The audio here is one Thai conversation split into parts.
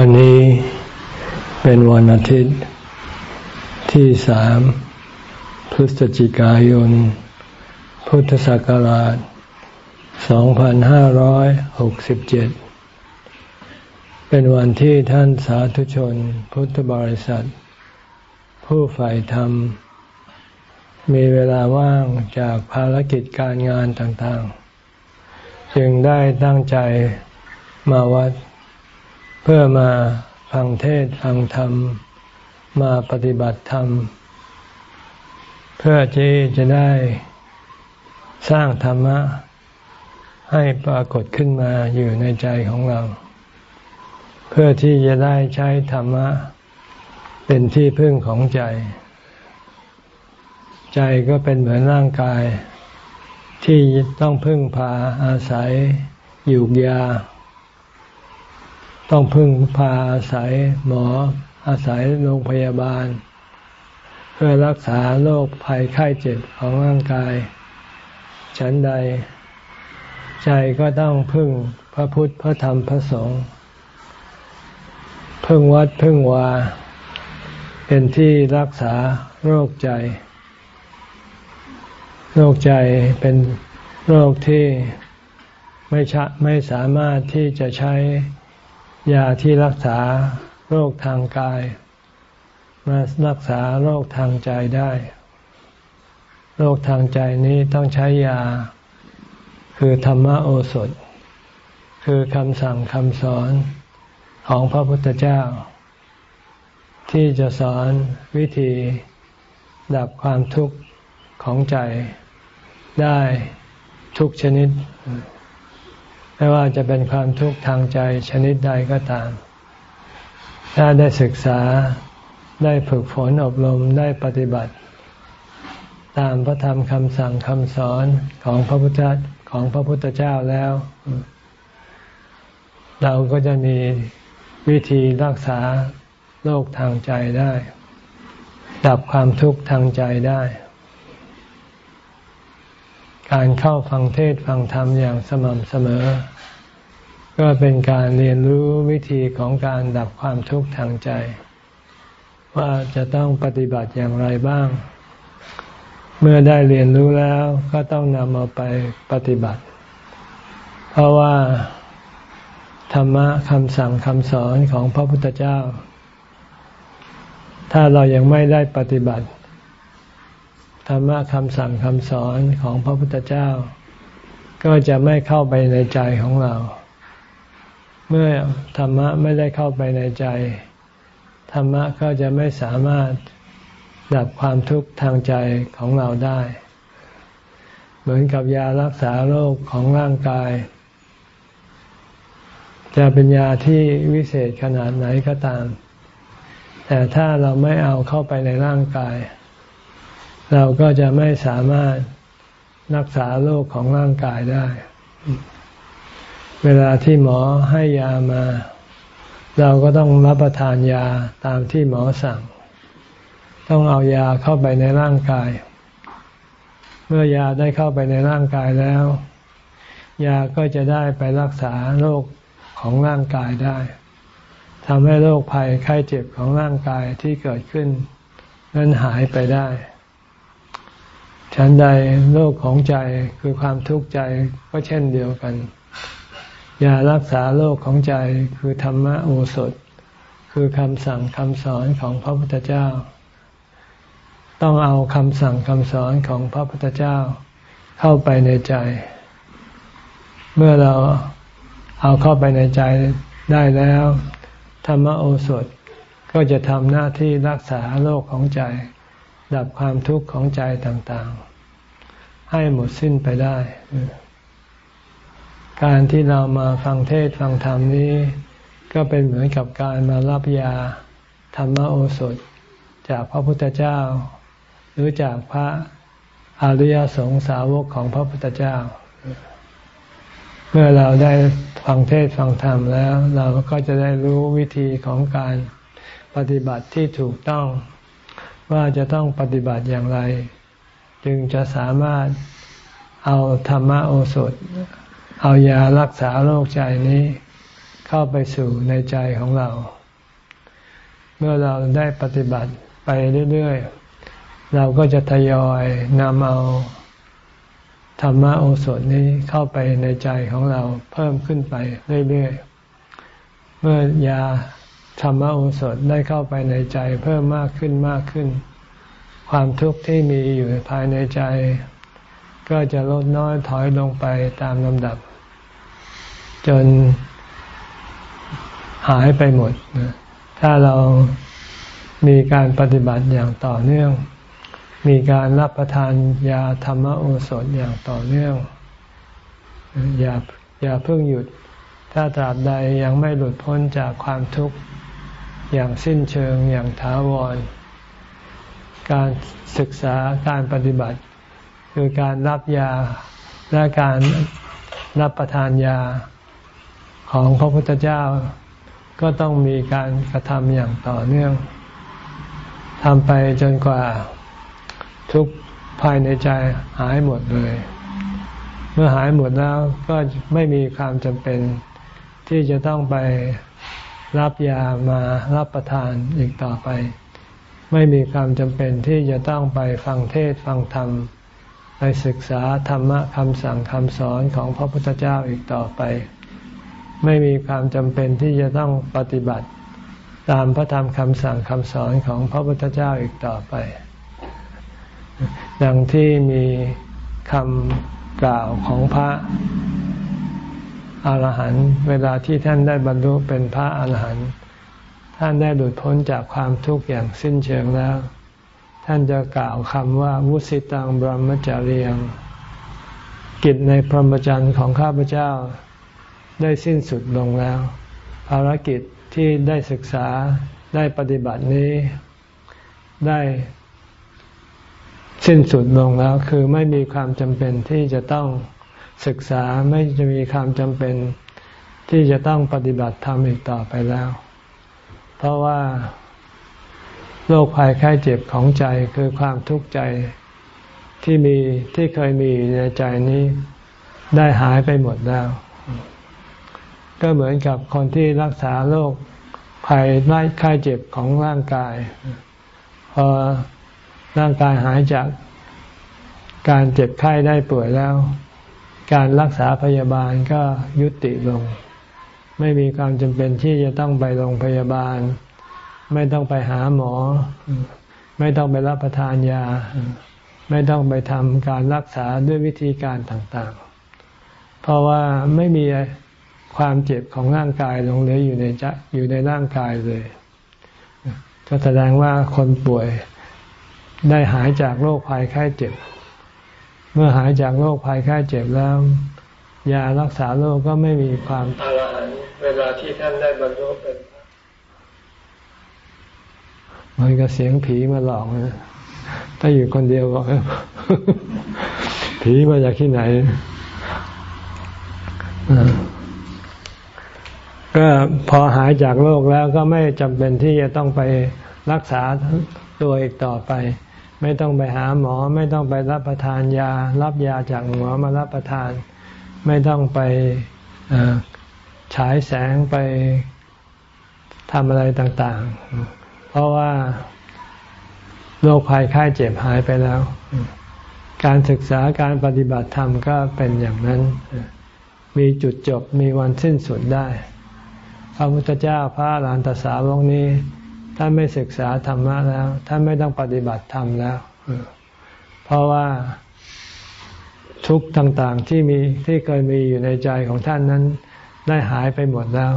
วันนี้เป็นวันอาทิตย์ที่สามพฤศจิกายน พุทธศักราช 2567 เป็นวันที่ท่านสาธุชนพุทธบริษัท ผู้ใฝ่ธรรม มีเวลาว่างจากภารกิจการงานต่างๆ จึงได้ตั้งใจมาวัดเพื่อมาฟังเทศฟังธรรม มาปฏิบัติธรรม เพื่อที่จะได้สร้างธรรมะ ให้ปรากฏขึ้นมาอยู่ในใจของเรา เพื่อที่จะได้ใช้ธรรมะ เป็นที่พึ่งของใจ ใจก็เป็นเหมือนร่างกาย ที่ต้องพึ่งพาอาศัยอยู่ยา ต้องพึ่งพาอาศัยหมออาศัยโรงพยาบาล เพื่อรักษาโรคภัยไข้เจ็บของร่างกาย ฉันใด ใจก็ต้องพึ่งพระพุทธพระธรรมพระสงฆ์พึ่งวัดพึ่งวา เป็นที่รักษาโรคใจ โรคใจเป็นโรคที่ไม่ชะไม่สามารถที่จะใช้ ยาที่รักษาโรคทางกาย มารักษาโรคทางใจได้ โรคทางใจนี้ต้องใช้ยา คือธรรมโอสถ คือคำสั่งคำสอนของพระพุทธเจ้า ที่จะสอนวิธีดับความทุกข์ของใจได้ทุกชนิด ไม่ว่าจะเป็นความทุกข์ทางใจชนิดใดก็ตาม ถ้าได้ศึกษาได้ฝึกฝนอบรมได้ปฏิบัติ ตามพระธรรมคำสั่งคำสอนของพระพุทธของพระพุทธเจ้าแล้ว เราก็จะมีวิธีรักษาโรคทางใจได้ ดับความทุกข์ทางใจได้ การเข้าฟังเทศฟังธรรมอย่างสม่ำเสมอ ก็เป็นการเรียนรู้วิธีของการดับความทุกข์ทางใจ ว่าจะต้องปฏิบัติอย่างไรบ้าง เมื่อได้เรียนรู้แล้วก็ต้องนำเอาไปปฏิบัติ เพราะว่าธรรมะคำสั่งคำสอนของพระพุทธเจ้า ถ้าเรายังไม่ได้ปฏิบัติ ธรรมะคำสั่งคำสอนของพระพุทธเจ้า ก็จะไม่เข้าไปในใจของเรา เมื่อธรรมะไม่ได้เข้าไปในใจ ธรรมะก็จะไม่สามารถดับความทุกข์ทางใจของเราได้ เหมือนกับยารักษาโรคของร่างกาย จะเป็นยาที่วิเศษขนาดไหนก็ตาม แต่ถ้าเราไม่เอาเข้าไปในร่างกาย เราก็จะไม่สามารถรักษาโรคของร่างกายได้ เวลาที่หมอให้ยามา เราก็ต้องรับประทานยาตามที่หมอสั่ง ต้องเอายาเข้าไปในร่างกาย เมื่อยาได้เข้าไปในร่างกายแล้ว ยาก็จะได้ไปรักษาโรคของร่างกายได้ทำให้โรคภัยไข้เจ็บของร่างกายที่เกิดขึ้น นั้นหายไปได้ ฉันใดโรคของใจคือความทุกข์ใจก็เช่นเดียวกัน ยารักษาโรคของใจคือธรรมโอสถ คือคำสั่งคำสอนของพระพุทธเจ้า ต้องเอาคำสั่งคำสอนของพระพุทธเจ้า เข้าไปในใจ เมื่อเราเอาเข้าไปในใจได้แล้ว ธรรมโอสถก็จะทำหน้าที่รักษาโรคของใจ ดับความทุกข์ของใจต่างๆ ให้หมดสิ้นไปได้ การที่เรามาฟังเทศฟังธรรมนี้ ก็เป็นเหมือนกับการมารับยาธรรมโอสถ จากพระพุทธเจ้า หรือจากพระอริยสงสาวกของพระพุทธเจ้า เมื่อเราได้ฟังเทศฟังธรรมแล้ว เราก็จะได้รู้วิธีของการปฏิบัติที่ถูกต้องว่าจะต้องปฏิบัติอย่างไร จึงจะสามารถเอาธรรมโอสถ เอายารักษาโรคใจนี้เข้าไปสู่ในใจของเรา เมื่อเราได้ปฏิบัติไปเรื่อยๆ เราก็จะทยอยนำเอาธรรมโอสถนี้เข้าไปในใจของเราเพิ่มขึ้นไปเรื่อยๆ เมื่อยาธรรมโอสถได้เข้าไปในใจเพิ่มมากขึ้นมากขึ้น ความทุกข์ที่มีอยู่ภายในใจ ก็จะลดน้อยถอยลงไปตามลำดับ จนหายไปหมด ถ้าเรามีการปฏิบัติอย่างต่อเนื่อง มีการรับประทานยาธรรมโอสถอย่างต่อเนื่อง อย่าอย่าเพิ่งหยุด ถ้าตราบใดยังไม่หลุดพ้นจากความทุกข์อย่างสิ้นเชิงอย่างถาวร การศึกษาการปฏิบัติ คือการรับยาและการรับประทานยาของพระพุทธเจ้า ก็ต้องมีการกระทำอย่างต่อเนื่องทำไปจนกว่าทุกภายในใจหายหมดเลย เมื่อหายหมดแล้วก็ไม่มีความจำเป็น ที่จะต้องไปรับยามารับประทานอีกต่อไป ไม่มีความจำเป็นที่จะต้องไปฟังเทศฟังธรรม ไปศึกษาธรรมะคำสั่งคำสอนของพระพุทธเจ้าอีกต่อไป ไม่มีความจำเป็นที่จะต้องปฏิบัติ ตามพระธรรมคำสั่งคำสอนของพระพุทธเจ้าอีกต่อไป ดังที่มีคำกล่าวของพระอรหันต์เวลาที่ท่านได้บรรลุเป็นพระอรหันต์ ท่านได้หลุดพ้นจากความทุกข์อย่างสิ้นเชิงแล้ว ท่านจะกล่าวคำว่า วุสิตังบรมจารียง กิจในพรหมจรรย์ของข้าพเจ้าได้สิ้นสุดลงแล้ว ภารกิจที่ได้ศึกษาได้ปฏิบัตินี้ได้สิ้นสุดลงแล้ว คือไม่มีความจำเป็นที่จะต้องศึกษาไม่จะมีความจำเป็นที่จะต้องปฏิบัติธรรมอีกต่อไปแล้ว เพราะว่าโรคภัยไข้เจ็บของใจคือความทุกข์ใจที่มีที่เคยมีในใจนี้ได้หายไปหมดแล้ว ก็เหมือนกับคนที่รักษาโรคภัยไข้เจ็บของร่างกาย พอร่างกายหายจากการเจ็บไข้ได้ป่วยแล้ว การรักษาพยาบาลก็ยุติลง ไม่มีความจำเป็นที่จะต้องไปโรงพยาบาล ไม่ต้องไปหาหมอ ไม่ต้องไปรับประทานยา ไม่ต้องไปทำการรักษาด้วยวิธีการต่างๆ เพราะว่าไม่มีความเจ็บของร่างกายลงเหลืออยู่ในจะอยู่ในร่างกายเลยก็แสดงว่าคนป่วยได้หายจากโรคภัยไข้เจ็บ เมื่อหายจากโรคภัยไข้เจ็บแล้ว ยารักษาโรคก็ไม่มีความ เวลาที่ท่านได้บรรลุเป็นมันก็เสียงผีมาหลอกนะถ้าอยู่คนเดียวก็ผีมาจากที่ไหนก็พอหายจากโรคแล้วก็ไม่จำเป็นที่จะต้องไปรักษาตัวอีกต่อไป ไม่ต้องไปหาหมอ ไม่ต้องไปรับประทานยา รับยาจากหมอมารับประทาน ไม่ต้องไป ฉายแสงไปทำอะไรต่างๆ เพราะว่าโรคภัยไข้เจ็บหายไปแล้ว การศึกษาการปฏิบัติธรรมก็เป็นอย่างนั้น มีจุดจบมีวันสิ้นสุดได้ พระพุทธเจ้าพระลานตสาวกนี้ ท่านไม่ศึกษาธรรมะแล้ว ท่านไม่ต้องปฏิบัติธรรมแล้ว เพราะว่าทุกต่างๆที่มีที่เคยมีอยู่ในใจของท่านนั้น ได้หายไปหมดแล้ว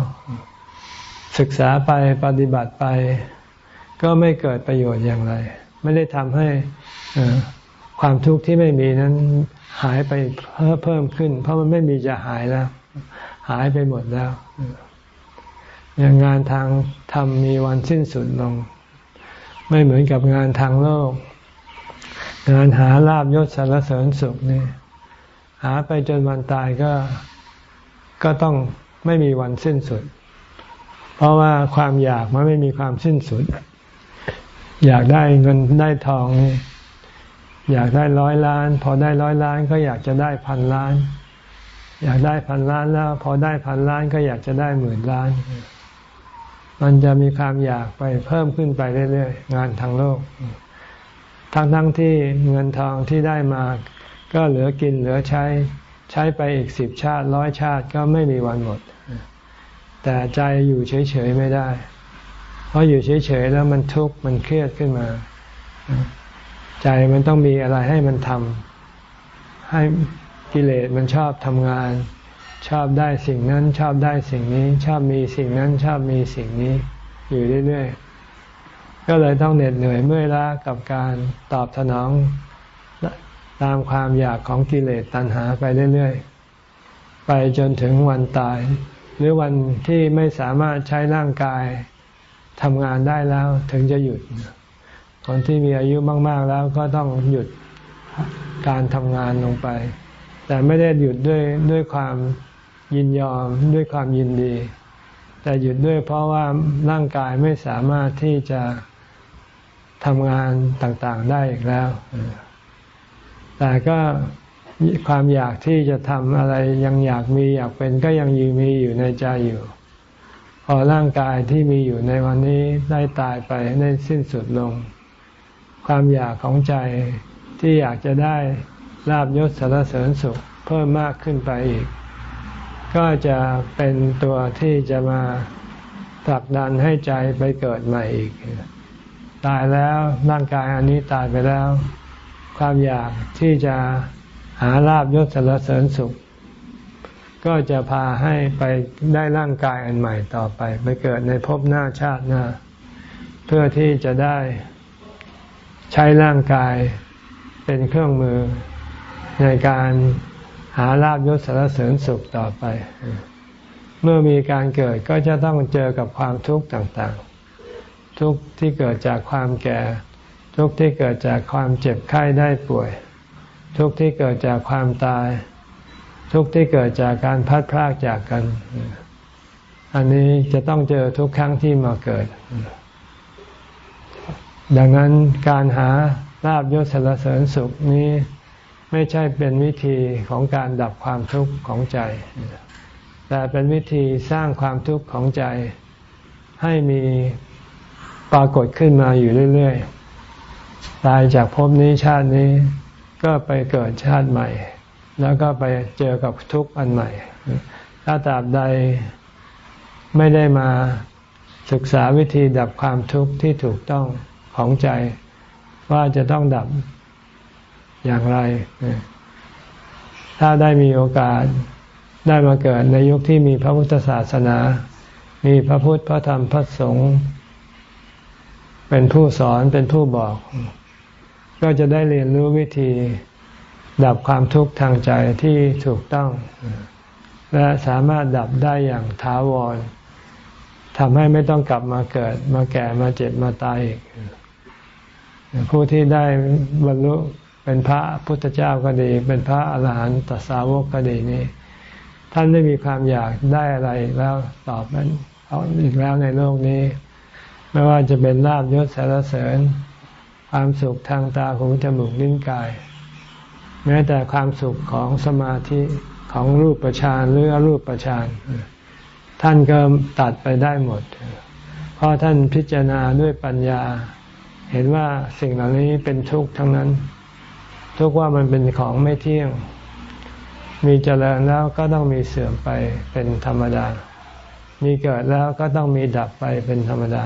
ศึกษาไปปฏิบัติไป ก็ไม่เกิดประโยชน์อย่างไร ไม่ได้ทำให้ความทุกข์ที่ไม่มีนั้นหายไปเพิ่มขึ้น เพราะมันไม่มีจะหายแล้ว หายไปหมดแล้วอย่างงานทางธรรมมีวันสิ้นสุดลง ไม่เหมือนกับงานทางโลก งานหาลาบยศสารเสริญสุขนี่หาไปจนวันตายก็ก็ต้อง ไม่มีวันสิ้นสุด เพราะว่าความอยากมันไม่มีความสิ้นสุด อยากได้เงินได้ทอง อยากได้ร้อยล้าน พอได้ร้อยล้านก็อยากจะได้พันล้าน อยากได้พันล้านแล้ว พอได้พันล้านก็อยากจะได้หมื่นล้าน มันจะมีความอยากไปเพิ่มขึ้นไปเรื่อยๆ งานทางโลก ทั้งๆทที่เงินทองที่ได้มา ก็เหลือกินเหลือใช้ ใช้ไปอีกสิบชาติร้อยชาติก็ไม่มีวันหมด แต่ใจอยู่เฉยๆไม่ได้ เพราะอยู่เฉยๆแล้วมันทุกข์มันเครียดขึ้นมา ใจมันต้องมีอะไรให้มันทำให้กิเลสมันชอบทำงาน ชอบได้สิ่งนั้น ชอบได้สิ่งนี้ ชอบมีสิ่งนั้น ชอบมีสิ่งนี้ อยู่เรื่อยๆก็เลยต้องเหน็ดเหนื่อยเมื่อยล้ากับการตอบสนอง ตามความอยากของกิเลสตัณหาไปเรื่อยๆ ไปจนถึงวันตาย หรือวันที่ไม่สามารถใช้ร่างกายทำงานได้แล้วถึงจะหยุด คนที่มีอายุมาก ๆแล้วก็ต้องหยุดการทำงานลงไป แต่ไม่ได้หยุดด้วยด้วยความยินยอมด้วยความยินดี แต่หยุดด้วยเพราะว่าร่างกายไม่สามารถที่จะทำงานต่างๆได้อีกแล้ว แต่ก็ความอยากที่จะทำอะไรยังอยากมีอยากเป็นก็ยังยืมีอยู่ในใจอยู่ พอร่างกายที่มีอยู่ในวันนี้ได้ตายไปได้สิ้นสุดลง ความอยากของใจที่อยากจะได้ลาบยศสารเสริญสุขเพิ่มมากขึ้นไปอีก ก็จะเป็นตัวที่จะมาผลักดันให้ใจไปเกิดใหม่อีก ตายแล้วร่างกายอันนี้ตายไปแล้ว ความอยากที่จะหาลาบยศสารเสริญสุข ก็จะพาให้ไปได้ร่างกายอันใหม่ต่อไป ไปเกิดในภพหน้าชาติหน้า เพื่อที่จะได้ใช้ร่างกายเป็นเครื่องมือในการหาลาบยศสารเสริญสุขต่อไป เมื่อมีการเกิดก็จะต้องเจอกับความทุกข์ต่างๆ ทุกข์ที่เกิดจากความแก่ ทุกข์ที่เกิดจากความเจ็บไข้ได้ป่วย ทุกข์ที่เกิดจากความตาย ทุกข์ที่เกิดจากการพัดพรากจากกัน อันนี้จะต้องเจอทุกครั้งที่มาเกิด ดังนั้นการหาลาบยศสรรเสริญสุขนี้ไม่ใช่เป็นวิธีของการดับความทุกข์ของใจ แต่เป็นวิธีสร้างความทุกข์ของใจให้มีปรากฏขึ้นมาอยู่เรื่อย ๆ ตายจากภพนี้ชาตินี้ ก็ไปเกิดชาติใหม่ แล้วก็ไปเจอกับทุกข์อันใหม่ ถ้าตราบใดไม่ได้มาศึกษาวิธีดับความทุกข์ที่ถูกต้องของใจ ว่าจะต้องดับอย่างไร ถ้าได้มีโอกาสได้มาเกิดในยุคที่มีพระพุทธศาสนา มีพระพุทธพระธรรมพระสงฆ์เป็นผู้สอนเป็นผู้บอก ก็จะได้เรียนรู้วิธีดับความทุกข์ทางใจที่ถูกต้อง และสามารถดับได้อย่างท้าวรทำให้ไม่ต้องกลับมาเกิดมาแก่มาเจ็บมาตายอีกผู้ที่ได้บรรลุเป็นพระพุทธเจ้าก็ดี เป็นพระอาหารหันตสาวกก็ดีนี่ท่านได้มีความอยากได้อะไรแล้วตอบนั้นเอาอีกแล้วในโลกนี้ ไม่ว่าจะเป็นลาบยศสารเสริญ ความสุขทางตาหูจมูกลิ้นกาย แม้แต่ความสุขของสมาธิของรูปประชานหรืออรูปประชานท่านก็ตัดไปได้หมด เพราะท่านพิจารณาด้วยปัญญา เห็นว่าสิ่งเหล่านี้เป็นทุกข์ทั้งนั้น ทุกว่ามันเป็นของไม่เที่ยง มีเจริญแล้วก็ต้องมีเสื่อมไปเป็นธรรมดา มีเกิดแล้วก็ต้องมีดับไปเป็นธรรมดา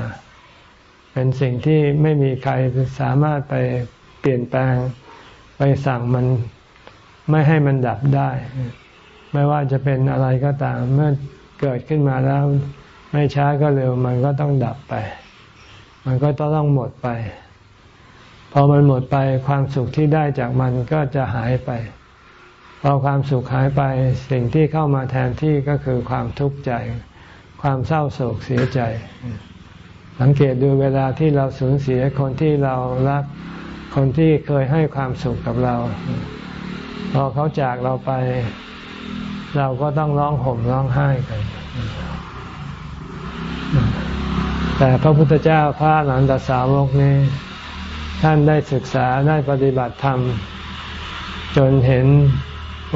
เป็นสิ่งที่ไม่มีใครสามารถไปเปลี่ยนแปลง ไปสั่งมันไม่ให้มันดับได้ ไม่ว่าจะเป็นอะไรก็ตาม เมื่อเกิดขึ้นมาแล้ว ไม่ช้าก็เร็ว มันก็ต้องดับไป มันก็ต้องหมดไป พอมันหมดไปความสุขที่ได้จากมันก็จะหายไป พอความสุขหายไปสิ่งที่เข้ามาแทนที่ก็คือความทุกข์ใจ ความเศร้าโศกเสียใจ สังเกตดูเวลาที่เราสูญเสียคนที่เรารัก คนที่เคยให้ความสุขกับเรา พอเขาจากเราไป เราก็ต้องร้องห่มร้องไห้กัน แต่พระพุทธเจ้าพระหลานตสาวกนี้ ท่านได้ศึกษาได้ปฏิบัติธรรม จนเห็น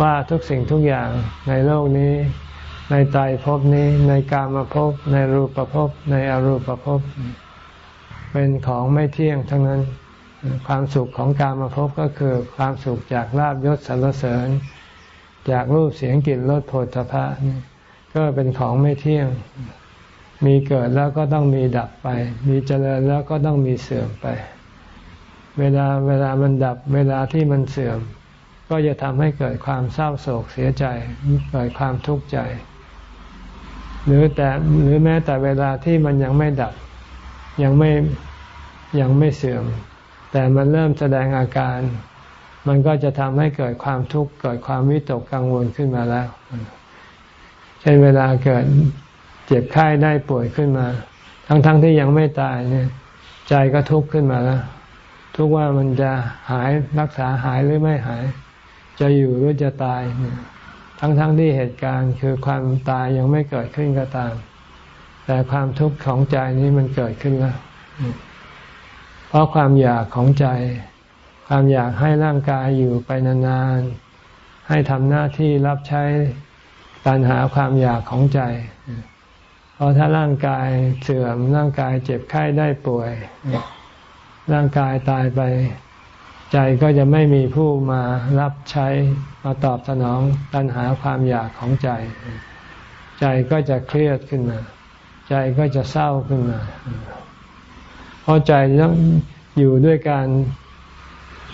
ว่าทุกสิ่งทุกอย่างในโลกนี้ ในใจภพนี้ในกามภพในรูปภพในอรูปภพเป็นของไม่เที่ยงทั้งนั้น ความสุขของกามภพก็คือความสุขจากลาบยศสรรเสริญ จากรูปเสียงกลิ่นรสโผฏฐพะก็เป็นของไม่เที่ยง มีเกิดแล้วก็ต้องมีดับไป มีเจริญแล้วก็ต้องมีเสื่อมไป เวลาเวลามันดับ เวลาที่มันเสื่อม ก็จะทำให้เกิดความเศร้าโศกเสียใจ เกิดความทุกข์ใจ หรือแต่หรือแม้แต่เวลาที่มันยังไม่ดับ ยังไม่ยังไม่เสื่อม แต่มันเริ่มแสดงอาการ มันก็จะทำให้เกิดความทุกข์เกิดความวิตกกังวลขึ้นมาแล้วเช่นเวลาเกิดเจ็บไข้ได้ป่วยขึ้นมา ทั้งๆทที่ยังไม่ตายเนี่ย ใจก็ทุกข์ขึ้นมาแล้ว ทุกว่ามันจะหายรักษาหายหรือไม่หาย จะอยู่หรือจะตายเนี่ย ทั้งๆทที่เหตุการณ์คือความตายยังไม่เกิดขึ้นก็ตาม แต่ความทุกข์ของใจนี้มันเกิดขึ้นแล้ว เพราะความอยากของใจ ความอยากให้ร่างกายอยู่ไปนานๆ ให้ทำหน้าที่รับใช้ปัญหาความอยากของใจ เพราะถ้าร่างกายเสื่อมร่างกายเจ็บไข้ได้ป่วย ร่างกายตายไป ใจก็จะไม่มีผู้มารับใช้มาตอบสนองปัญหาความอยากของใจ ใจก็จะเครียดขึ้นมา ใจก็จะเศร้าขึ้นมา เพราะใจต้องอยู่ด้วยการ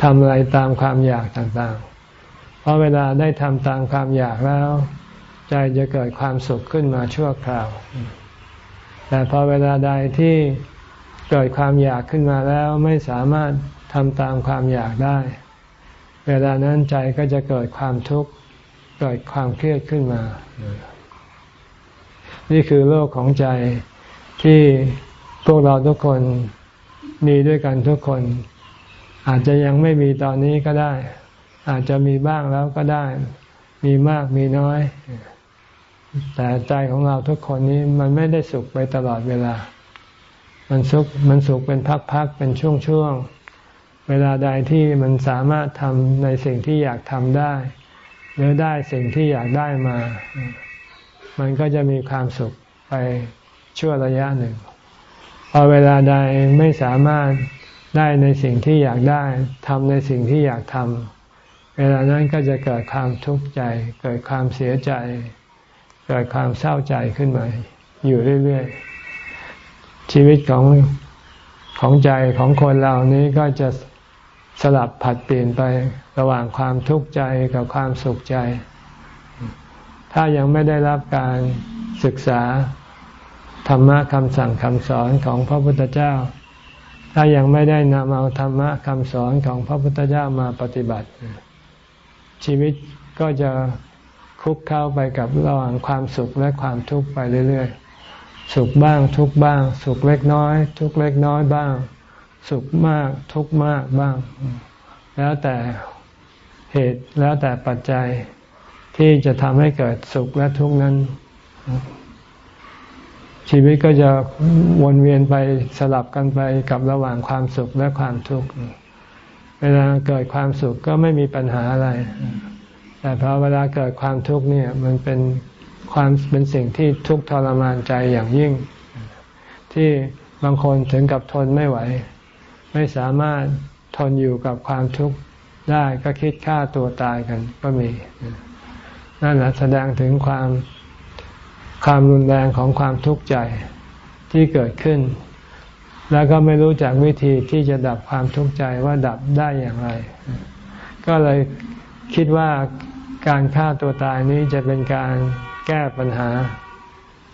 ทำอะไรตามความอยากต่างๆ เพราะเวลาได้ทำตามความอยากแล้ว ใจจะเกิดความสุขขึ้นมาชั่วคราว แต่พอเวลาใดที่เกิดความอยากขึ้นมาแล้วไม่สามารถ ทำตามความอยากได้ เวลานั้นใจก็จะเกิดความทุกข์เกิดความเครียดขึ้นมา นี่คือโลกของใจที่พวกเราทุกคนมีด้วยกันทุกคน อาจจะยังไม่มีตอนนี้ก็ได้ อาจจะมีบ้างแล้วก็ได้ มีมากมีน้อย แต่ใจของเราทุกคนนี้มันไม่ได้สุขไปตลอดเวลา มันสุขมันสุขเป็นพักๆเป็นช่วงๆ เวลาใดที่มันสามารถทำในสิ่งที่อยากทำได้ หรือได้สิ่งที่อยากได้มา มันก็จะมีความสุขไปชั่วระยะหนึ่ง พอเวลาใดไม่สามารถได้ในสิ่งที่อยากได้ทำในสิ่งที่อยากทำเวลานั้นก็จะเกิดความทุกข์ใจ เกิดความเสียใจ เกิดความเศร้าใจขึ้นมา อยู่เรื่อยๆ ชีวิตของของใจของคนเรานี้ก็จะ สลับผัดเปลี่ยนไประหว่างความทุกข์ใจกับความสุขใจ ถ้ายังไม่ได้รับการศึกษาธรรมะคำสั่งคำสอนของพระพุทธเจ้า ถ้ายังไม่ได้นำเอาธรรมะคำสอนของพระพุทธเจ้ามาปฏิบัติ ชีวิตก็จะคุกเข้าไปกับระหว่างความสุขและความทุกข์ไปเรื่อยๆ สุขบ้างทุกบ้าง สุขเล็กน้อย ทุกเล็กน้อยบ้าง สุขมากทุกมากบ้าง แล้วแต่เหตุแล้วแต่ปัจจัยที่จะทำให้เกิดสุขและทุกข์นั้น ชีวิตก็จะวนเวียนไปสลับกันไปกับระหว่างความสุขและความทุกข์เวลาเกิดความสุขก็ไม่มีปัญหาอะไร แต่พอเวลาเกิดความทุกข์เนี่ยมันเป็นความเป็นสิ่งที่ทุกข์ทรมานใจอย่างยิ่ง ที่บางคนถึงกับทนไม่ไหว ไม่สามารถทนอยู่กับความทุกข์ได้ก็คิดฆ่าตัวตายกันก็มี นั่นแหละแสดงถึงความความรุนแรงของความทุกข์ใจที่เกิดขึ้น แล้วก็ไม่รู้จักวิธีที่จะดับความทุกข์ใจว่าดับได้อย่างไร ก็เลยคิดว่าการฆ่าตัวตายนี้จะเป็นการแก้ปัญหา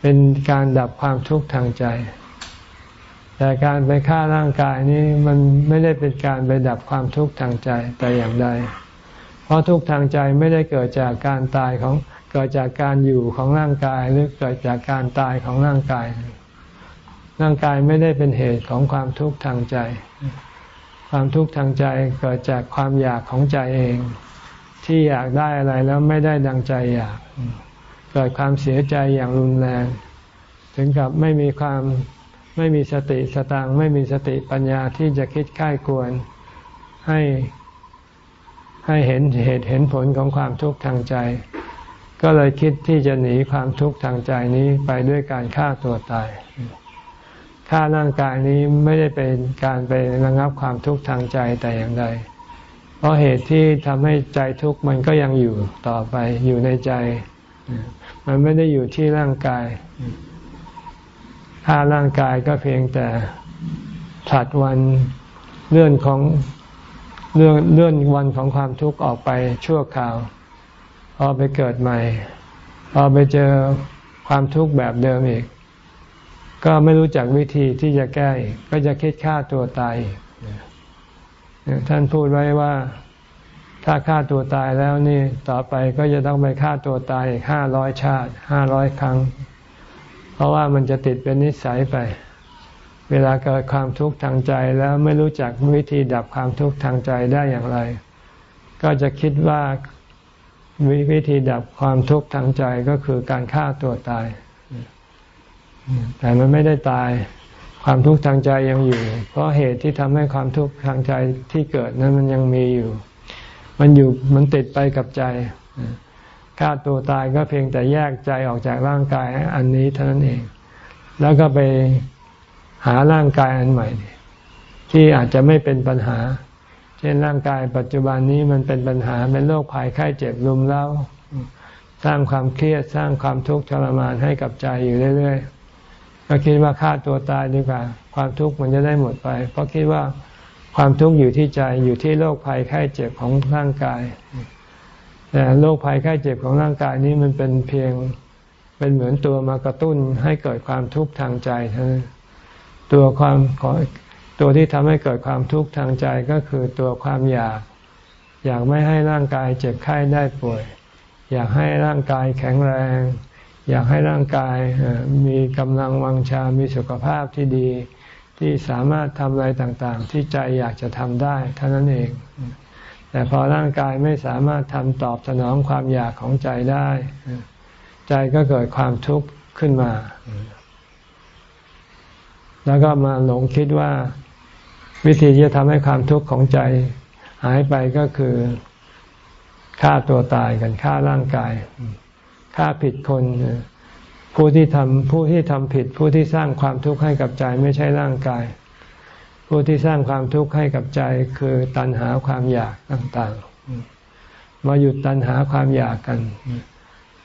เป็นการดับความทุกข์ทางใจ แต่การไปฆ่าร่างกายนี้มันไม่ได้เป็นการไปดับความทุกข์ทางใจแต่อย่างใด เพราะทุกข์ทางใจไม่ได้เกิดจากการตายของเกิดจากการอยู่ของร่างกายหรือเกิดจากการตายของร่างกาย ร่างกายไม่ได้เป็นเหตุของความทุกข์ทางใจ ความทุกข์ทางใจเกิดจากความอยากของใจเอง ที่อยากได้อะไรแล้วไม่ได้ดังใจอยาก เกิดความเสียใจอย่างรุนแรง ถึงกับไม่มีความ ไม่มีสติสตังไม่มีสติปัญญาที่จะคิดค่ายควรให้ให้เห็นเหตุเห็นผลของความทุกข์ทางใจ ก็เลยคิดที่จะหนีความทุกข์ทางใจนี้ไปด้วยการฆ่าตัวตายฆ่าร่างกายนี้ไม่ได้เป็นการไประงับความทุกข์ทางใจแต่อย่างใด เพราะเหตุที่ทำให้ใจทุกข์มันก็ยังอยู่ต่อไปอยู่ในใจ มันไม่ได้อยู่ที่ร่างกาย ฆ่าร่างกายก็เพียงแต่ผัดวันเลื่อนของเลื่อนเลื่อนวันของความทุกข์ออกไปชั่วคราวพอไปเกิดใหม่พอไปเจอความทุกข์แบบเดิมอีก ก็ไม่รู้จักวิธีที่จะแก้อีกก็จะคิดฆ่าตัวตายท่านพูดไว้ว่าถ้าฆ่าตัวตายแล้วนี่ต่อไปก็จะต้องไปฆ่าตัวตายอีกห้าร้อยชาติห้าร้อยครั้ง ราะว่ามันจะติดเป็นนิสัยไป เวลาเกิดความทุกข์ทางใจแล้วไม่รู้จักวิธีดับความทุกข์ทางใจได้อย่างไร ก็จะคิดว่าวิธีดับความทุกข์ทางใจก็คือการฆ่าตัวตาย แต่มันไม่ได้ตายความทุกข์ทางใจยังอยู่ เพราะเหตุที่ทำให้ความทุกข์ทางใจที่เกิดนั้นมันยังมีอยู่ มันอยู่มันติดไปกับใจ ฆ่าตัวตายก็เพียงแต่แยกใจออกจากร่างกายอันนี้เท่านั้นเอง แล้วก็ไปหาร่างกายอันใหม่ ที่อาจจะไม่เป็นปัญหา เช่นร่างกายปัจจุบันนี้มันเป็นปัญหาเป็นโรคภัยไข้เจ็บรุมเร้าสร้างความเครียดสร้างความทุกข์ทรมานให้กับใจอยู่เรื่อยๆก็คิดว่าฆ่าตัวตายดีกว่า ความทุกข์มันจะได้หมดไป เพราะคิดว่าความทุกข์อยู่ที่ใจอยู่ที่โรคภัยไข้เจ็บของร่างกาย แต่โรคภัยไข้เจ็บของร่างกายนี้มันเป็นเพียงเป็นเหมือนตัวมากระตุ้นให้เกิดความทุกข์ทางใจเท่านั้นตัวความตัวที่ทำให้เกิดความทุกข์ทางใจก็คือตัวความอยาก อยากไม่ให้ร่างกายเจ็บไข้ได้ป่วย อยากให้ร่างกายแข็งแรง อยากให้ร่างกายมีกำลังวังชา มีสุขภาพที่ดีที่สามารถทำอะไรต่างๆ ที่ใจอยากจะทำได้เท่านั้นเอง แต่พอร่างกายไม่สามารถทำตอบสนองความอยากของใจได้ ใจก็เกิดความทุกข์ขึ้นมา แล้วก็มาหลงคิดว่า วิธีที่จะทำให้ความทุกข์ของใจหายไปก็คือฆ่าตัวตายกันฆ่าร่างกายฆ่าผิดคน ผู้ที่ทำผู้ที่ทำผิด ผู้ที่สร้างความทุกข์ให้กับใจไม่ใช่ร่างกาย ผู้ที่สร้างความทุกข์ให้กับใจคือตัณหาความอยากต่างๆ มาหยุดตัณหาความอยากกัน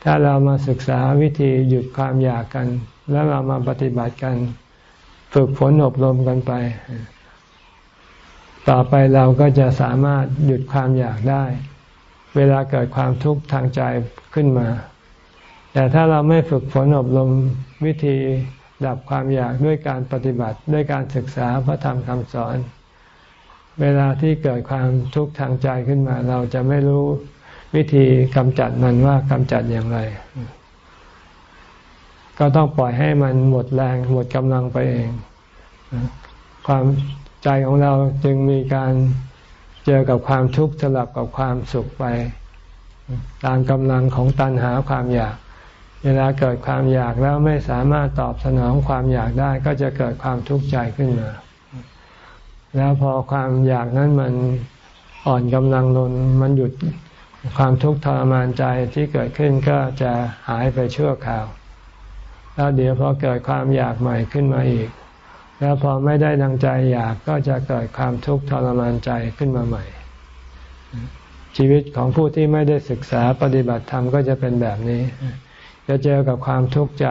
ถ้าเรามาศึกษาวิธีหยุดความอยากกัน แล้วเรามาปฏิบัติกัน ฝึกฝนอบรมกันไป ต่อไปเราก็จะสามารถหยุดความอยากได้ เวลาเกิดความทุกข์ทางใจขึ้นมา แต่ถ้าเราไม่ฝึกฝนอบรมวิธี ดับความอยากด้วยการปฏิบัติด้วยการศึกษาพระธรรมคำสอน เวลาที่เกิดความทุกข์ทางใจขึ้นมา เราจะไม่รู้วิธีกำจัดมันว่ากำจัดอย่างไร ก็ต้องปล่อยให้มันหมดแรงหมดกำลังไปเอง ความใจของเราจึงมีการเจอกับความทุกข์สลับกับความสุขไป ตามกำลังของตัณหาความอยาก เวลาเกิดความอยากแล้วไม่สามารถตอบสนองความอยากได้ก็จะเกิดความทุกข์ใจขึ้นมา แล้วพอความอยากนั้นมันอ่อนกำลังลงมันหยุดความทุกข์ทรมานใจที่เกิดขึ้นก็จะหายไปชั่วคราว แล้วเดี๋ยวพอเกิดความอยากใหม่ขึ้นมาอีก แล้วพอไม่ได้ดังใจอยากก็จะเกิดความทุกข์ทรมานใจขึ้นมาใหม่ ชีวิตของผู้ที่ไม่ได้ศึกษาปฏิบัติธรรมก็จะเป็นแบบนี้ จะเจอกับความทุกข์ใจ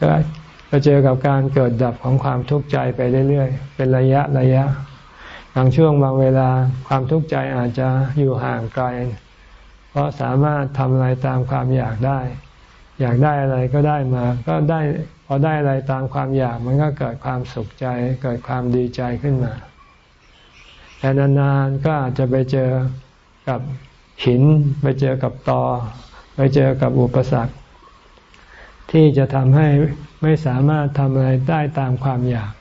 ก็จะเจอกับการเกิดดับของความทุกข์ใจไปเรื่อยๆ เป็นระยะระยะบางช่วงบางเวลาความทุกข์ใจอาจจะอยู่ห่างไกล เพราะสามารถทำอะไรตามความอยากได้ อยากได้อะไรก็ได้มา ก็ได้พอได้อะไรตามความอยากมันก็เกิดความสุขใจ เกิดความดีใจขึ้นมา แต่นานๆก็อาจจะไปเจอกับหินไปเจอกับตอ ไปเจอกับอุปสรรค ที่จะทำให้ไม่สามารถทำอะไรได้ตามความอยาก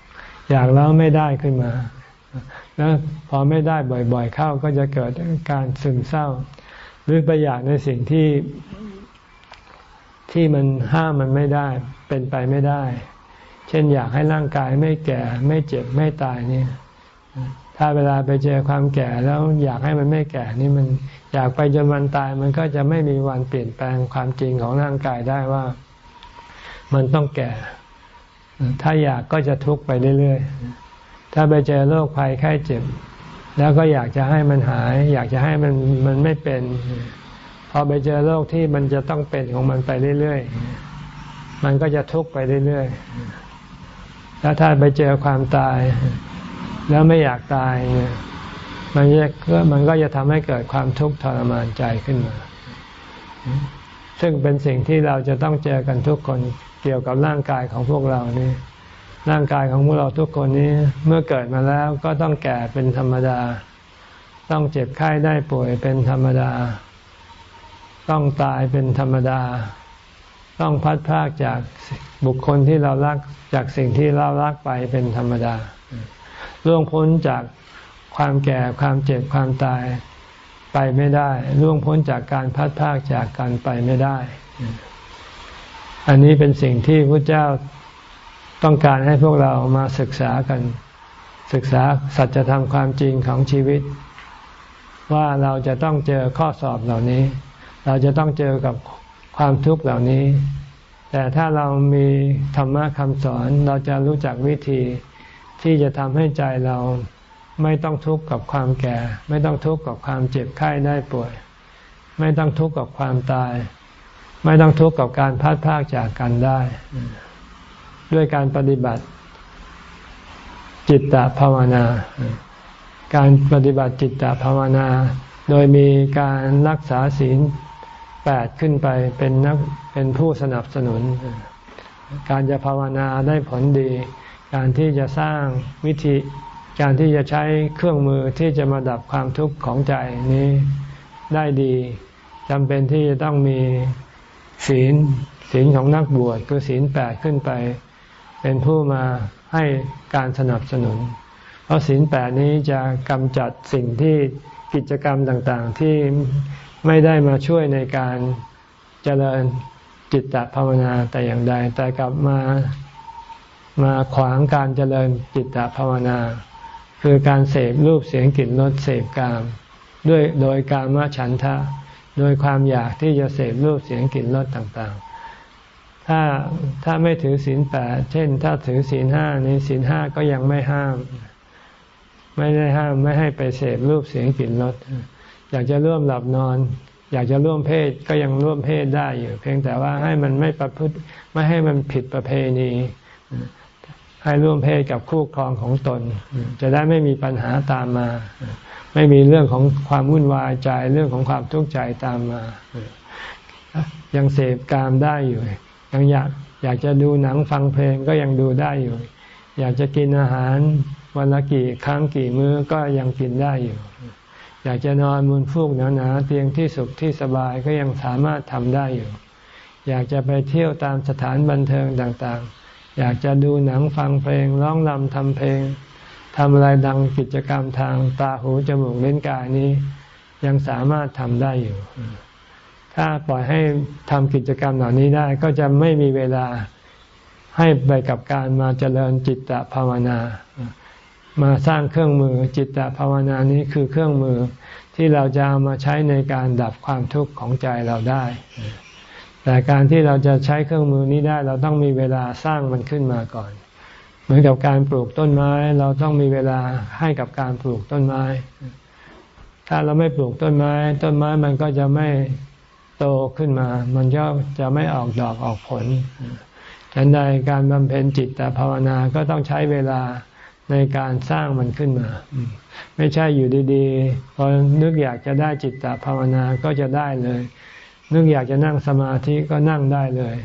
อยากแล้วไม่ได้ขึ้นมา แล้วพอไม่ได้บ่อยๆ เข้าก็จะเกิดการซึมเศร้า หรือไปอยากในสิ่งที่ที่มันห้ามมันไม่ได้เป็นไปไม่ได้ เช่นอยากให้ร่างกายไม่แก่ไม่เจ็บไม่ตายนี่ ถ้าเวลาไปเจอความแก่แล้วอยากให้มันไม่แก่นี่มันอยากไปจนวันตายมันก็จะไม่มีวันเปลี่ยนแปลงความจริงของร่างกายได้ว่า มันต้องแก่ ถ้าอยากก็จะทุกข์ไปเรื่อยๆ ถ้าไปเจอโรคภัยไข้เจ็บ แล้วก็อยากจะให้มันหาย อยากจะให้มันมันไม่เป็น พอไปเจอโรคที่มันจะต้องเป็นของมันไปเรื่อยๆ มันก็จะทุกข์ไปเรื่อยๆ แล้วถ้าไปเจอความตาย แล้วไม่อยากตายเนี่ยมันก็มันก็จะทำให้เกิดความทุกข์ทรมานใจขึ้นมา ซึ่งเป็นสิ่งที่เราจะต้องเจอกันทุกคนเกี่ยวกับร่างกายของพวกเรานี่ร่างกายของพวกเราทุกคนนี้เมื่อเกิดมาแล้วก็ต้องแก่เป็นธรรมดา ต้องเจ็บไข้ได้ป่วยเป็นธรรมดา ต้องตายเป็นธรรมดา ต้องพัดพากจากบุคคลที่เรารักจากสิ่งที่เรารักไปเป็นธรรมดา ล่วงพ้นจากความแก่ความเจ็บความตายไปไม่ได้ ล่วงพ้นจากการพัดพากจากกันไปไม่ได้ อันนี้เป็นสิ่งที่พระเจ้าต้องการให้พวกเรามาศึกษากัน ศึกษาสัจธรรมความจริงของชีวิต ว่าเราจะต้องเจอข้อสอบเหล่านี้ เราจะต้องเจอกับความทุกข์เหล่านี้ แต่ถ้าเรามีธรรมะคำสอนเราจะรู้จักวิธี ที่จะทำให้ใจเราไม่ต้องทุกข์กับความแก่ ไม่ต้องทุกข์กับความเจ็บไข้ได้ป่วย ไม่ต้องทุกข์กับความตาย ไม่ต้องทุกข์กับการพัดพากจากกันได้ ด้วยการปฏิบัติ จิตตภาวนา การปฏิบัติจิตตภาวนา โดยมีการรักษาศีลแปดขึ้นไปเป็นนักเป็นผู้สนับสนุน การจะภาวนาได้ผลดี การที่จะสร้างวิธีการที่จะใช้เครื่องมือที่จะมาดับความทุกข์ของใจนี้ได้ดีจำเป็นที่จะต้องมีศีลศีลของนักบวชคือศีลแปดขึ้นไป เป็นผู้มาให้การสนับสนุน เพราะศีลแปดนี้จะกำจัดสิ่งที่กิจกรรมต่างๆ ที่ไม่ได้มาช่วยในการเจริญจิตตภาวนาแต่อย่างใด แต่กลับมา มาขวางการเจริญจิตตภาวนา คือการเสพรูปเสียงกลิ่นรสเสพกาม ด้วยโดยการมาฉันทะ โดยความอยากที่จะเสพรูปเสียงกลิ่นรสต่างๆ ถ้าถ้าไม่ถือศีลแปดเช่น ถ้าถือศีลห้าในศีลห้าก็ยังไม่ห้าม ไม่ได้ห้ามไม่ให้ไปเสพรูปเสียงกลิ่นรสอยากจะร่วมหลับนอนอยากจะร่วมเพศก็ยังร่วมเพศได้อยู่ เพียงแต่ว่าให้มันไม่ประพฤติไม่ให้มันผิดประเพณี ให้ร่วมเพศกับคู่ครองของตน จะได้ไม่มีปัญหาตามมา ไม่มีเรื่องของความวุ่นวายใจเรื่องของความทุกข์ใจตามมา ยังเสพกามได้อยู่ ยังอยากอยากจะดูหนังฟังเพลงก็ยังดูได้อยู่ อยากจะกินอาหารวันละกี่ครั้งกี่มื้อก็ยังกินได้อยู่ อยากจะนอนบนฟูกหนาๆเตียงที่สุขที่สบายก็ยังสามารถทำได้อยู่ อยากจะไปเที่ยวตามสถานบันเทิงต่างๆ อยากจะดูหนังฟังเพลง ร้องรำทำเพลงทำอะไรดังกิจกรรมทางตาหูจมูกเล่นกายนี้ ยังสามารถทำได้อยู่ ถ้าปล่อยให้ทำกิจกรรมเหล่านี้ได้ก็จะไม่มีเวลาให้ไปกับการมาเจริญจิตตภาวนา มาสร้างเครื่องมือจิตตภาวนานี้คือเครื่องมือที่เราจะเอามาใช้ในการดับความทุกข์ของใจเราได้ แต่การที่เราจะใช้เครื่องมือนี้ได้ เราต้องมีเวลาสร้างมันขึ้นมาก่อน เหมือนกับการปลูกต้นไม้ เราต้องมีเวลาให้กับการปลูกต้นไม้ ถ้าเราไม่ปลูกต้นไม้ ต้นไม้มันก็จะไม่โตขึ้นมา มันก็จะไม่ออกดอกออกผลฉันใดการบำเพ็ญจิตตภาวนาก็ต้องใช้เวลาในการสร้างมันขึ้นมา ไม่ใช่อยู่ดีๆพอนึกอยากจะได้จิตตภาวนาก็จะได้เลย นึกอยากจะนั่งสมาธิก็นั่งได้เลย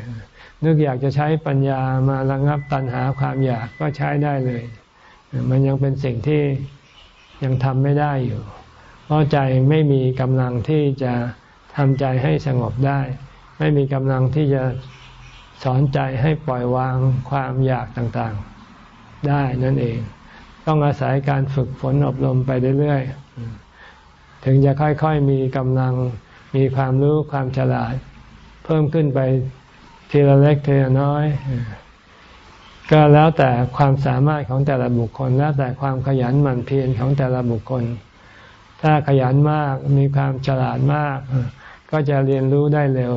นึกอยากจะใช้ปัญญามาระงับตัณหาความอยากก็ใช้ได้เลย มันยังเป็นสิ่งที่ยังทำไม่ได้อยู่ เพราะใจไม่มีกำลังที่จะทำใจให้สงบได้ ไม่มีกำลังที่จะสอนใจให้ปล่อยวางความอยากต่างๆ ได้นั่นเอง ต้องอาศัยการฝึกฝนอบรมไปเรื่อยๆ ถึงจะค่อยๆมีกำลัง มีความรู้ความฉลาด เพิ่มขึ้นไปทีละเล็กทีละน้อย ก็แล้วแต่ความสามารถของแต่ละบุคคล แล้วแต่ความขยันหมั่นเพียรของแต่ละบุคคล ถ้าขยันมากมีความฉลาดมาก ก็จะเรียนรู้ได้เร็ว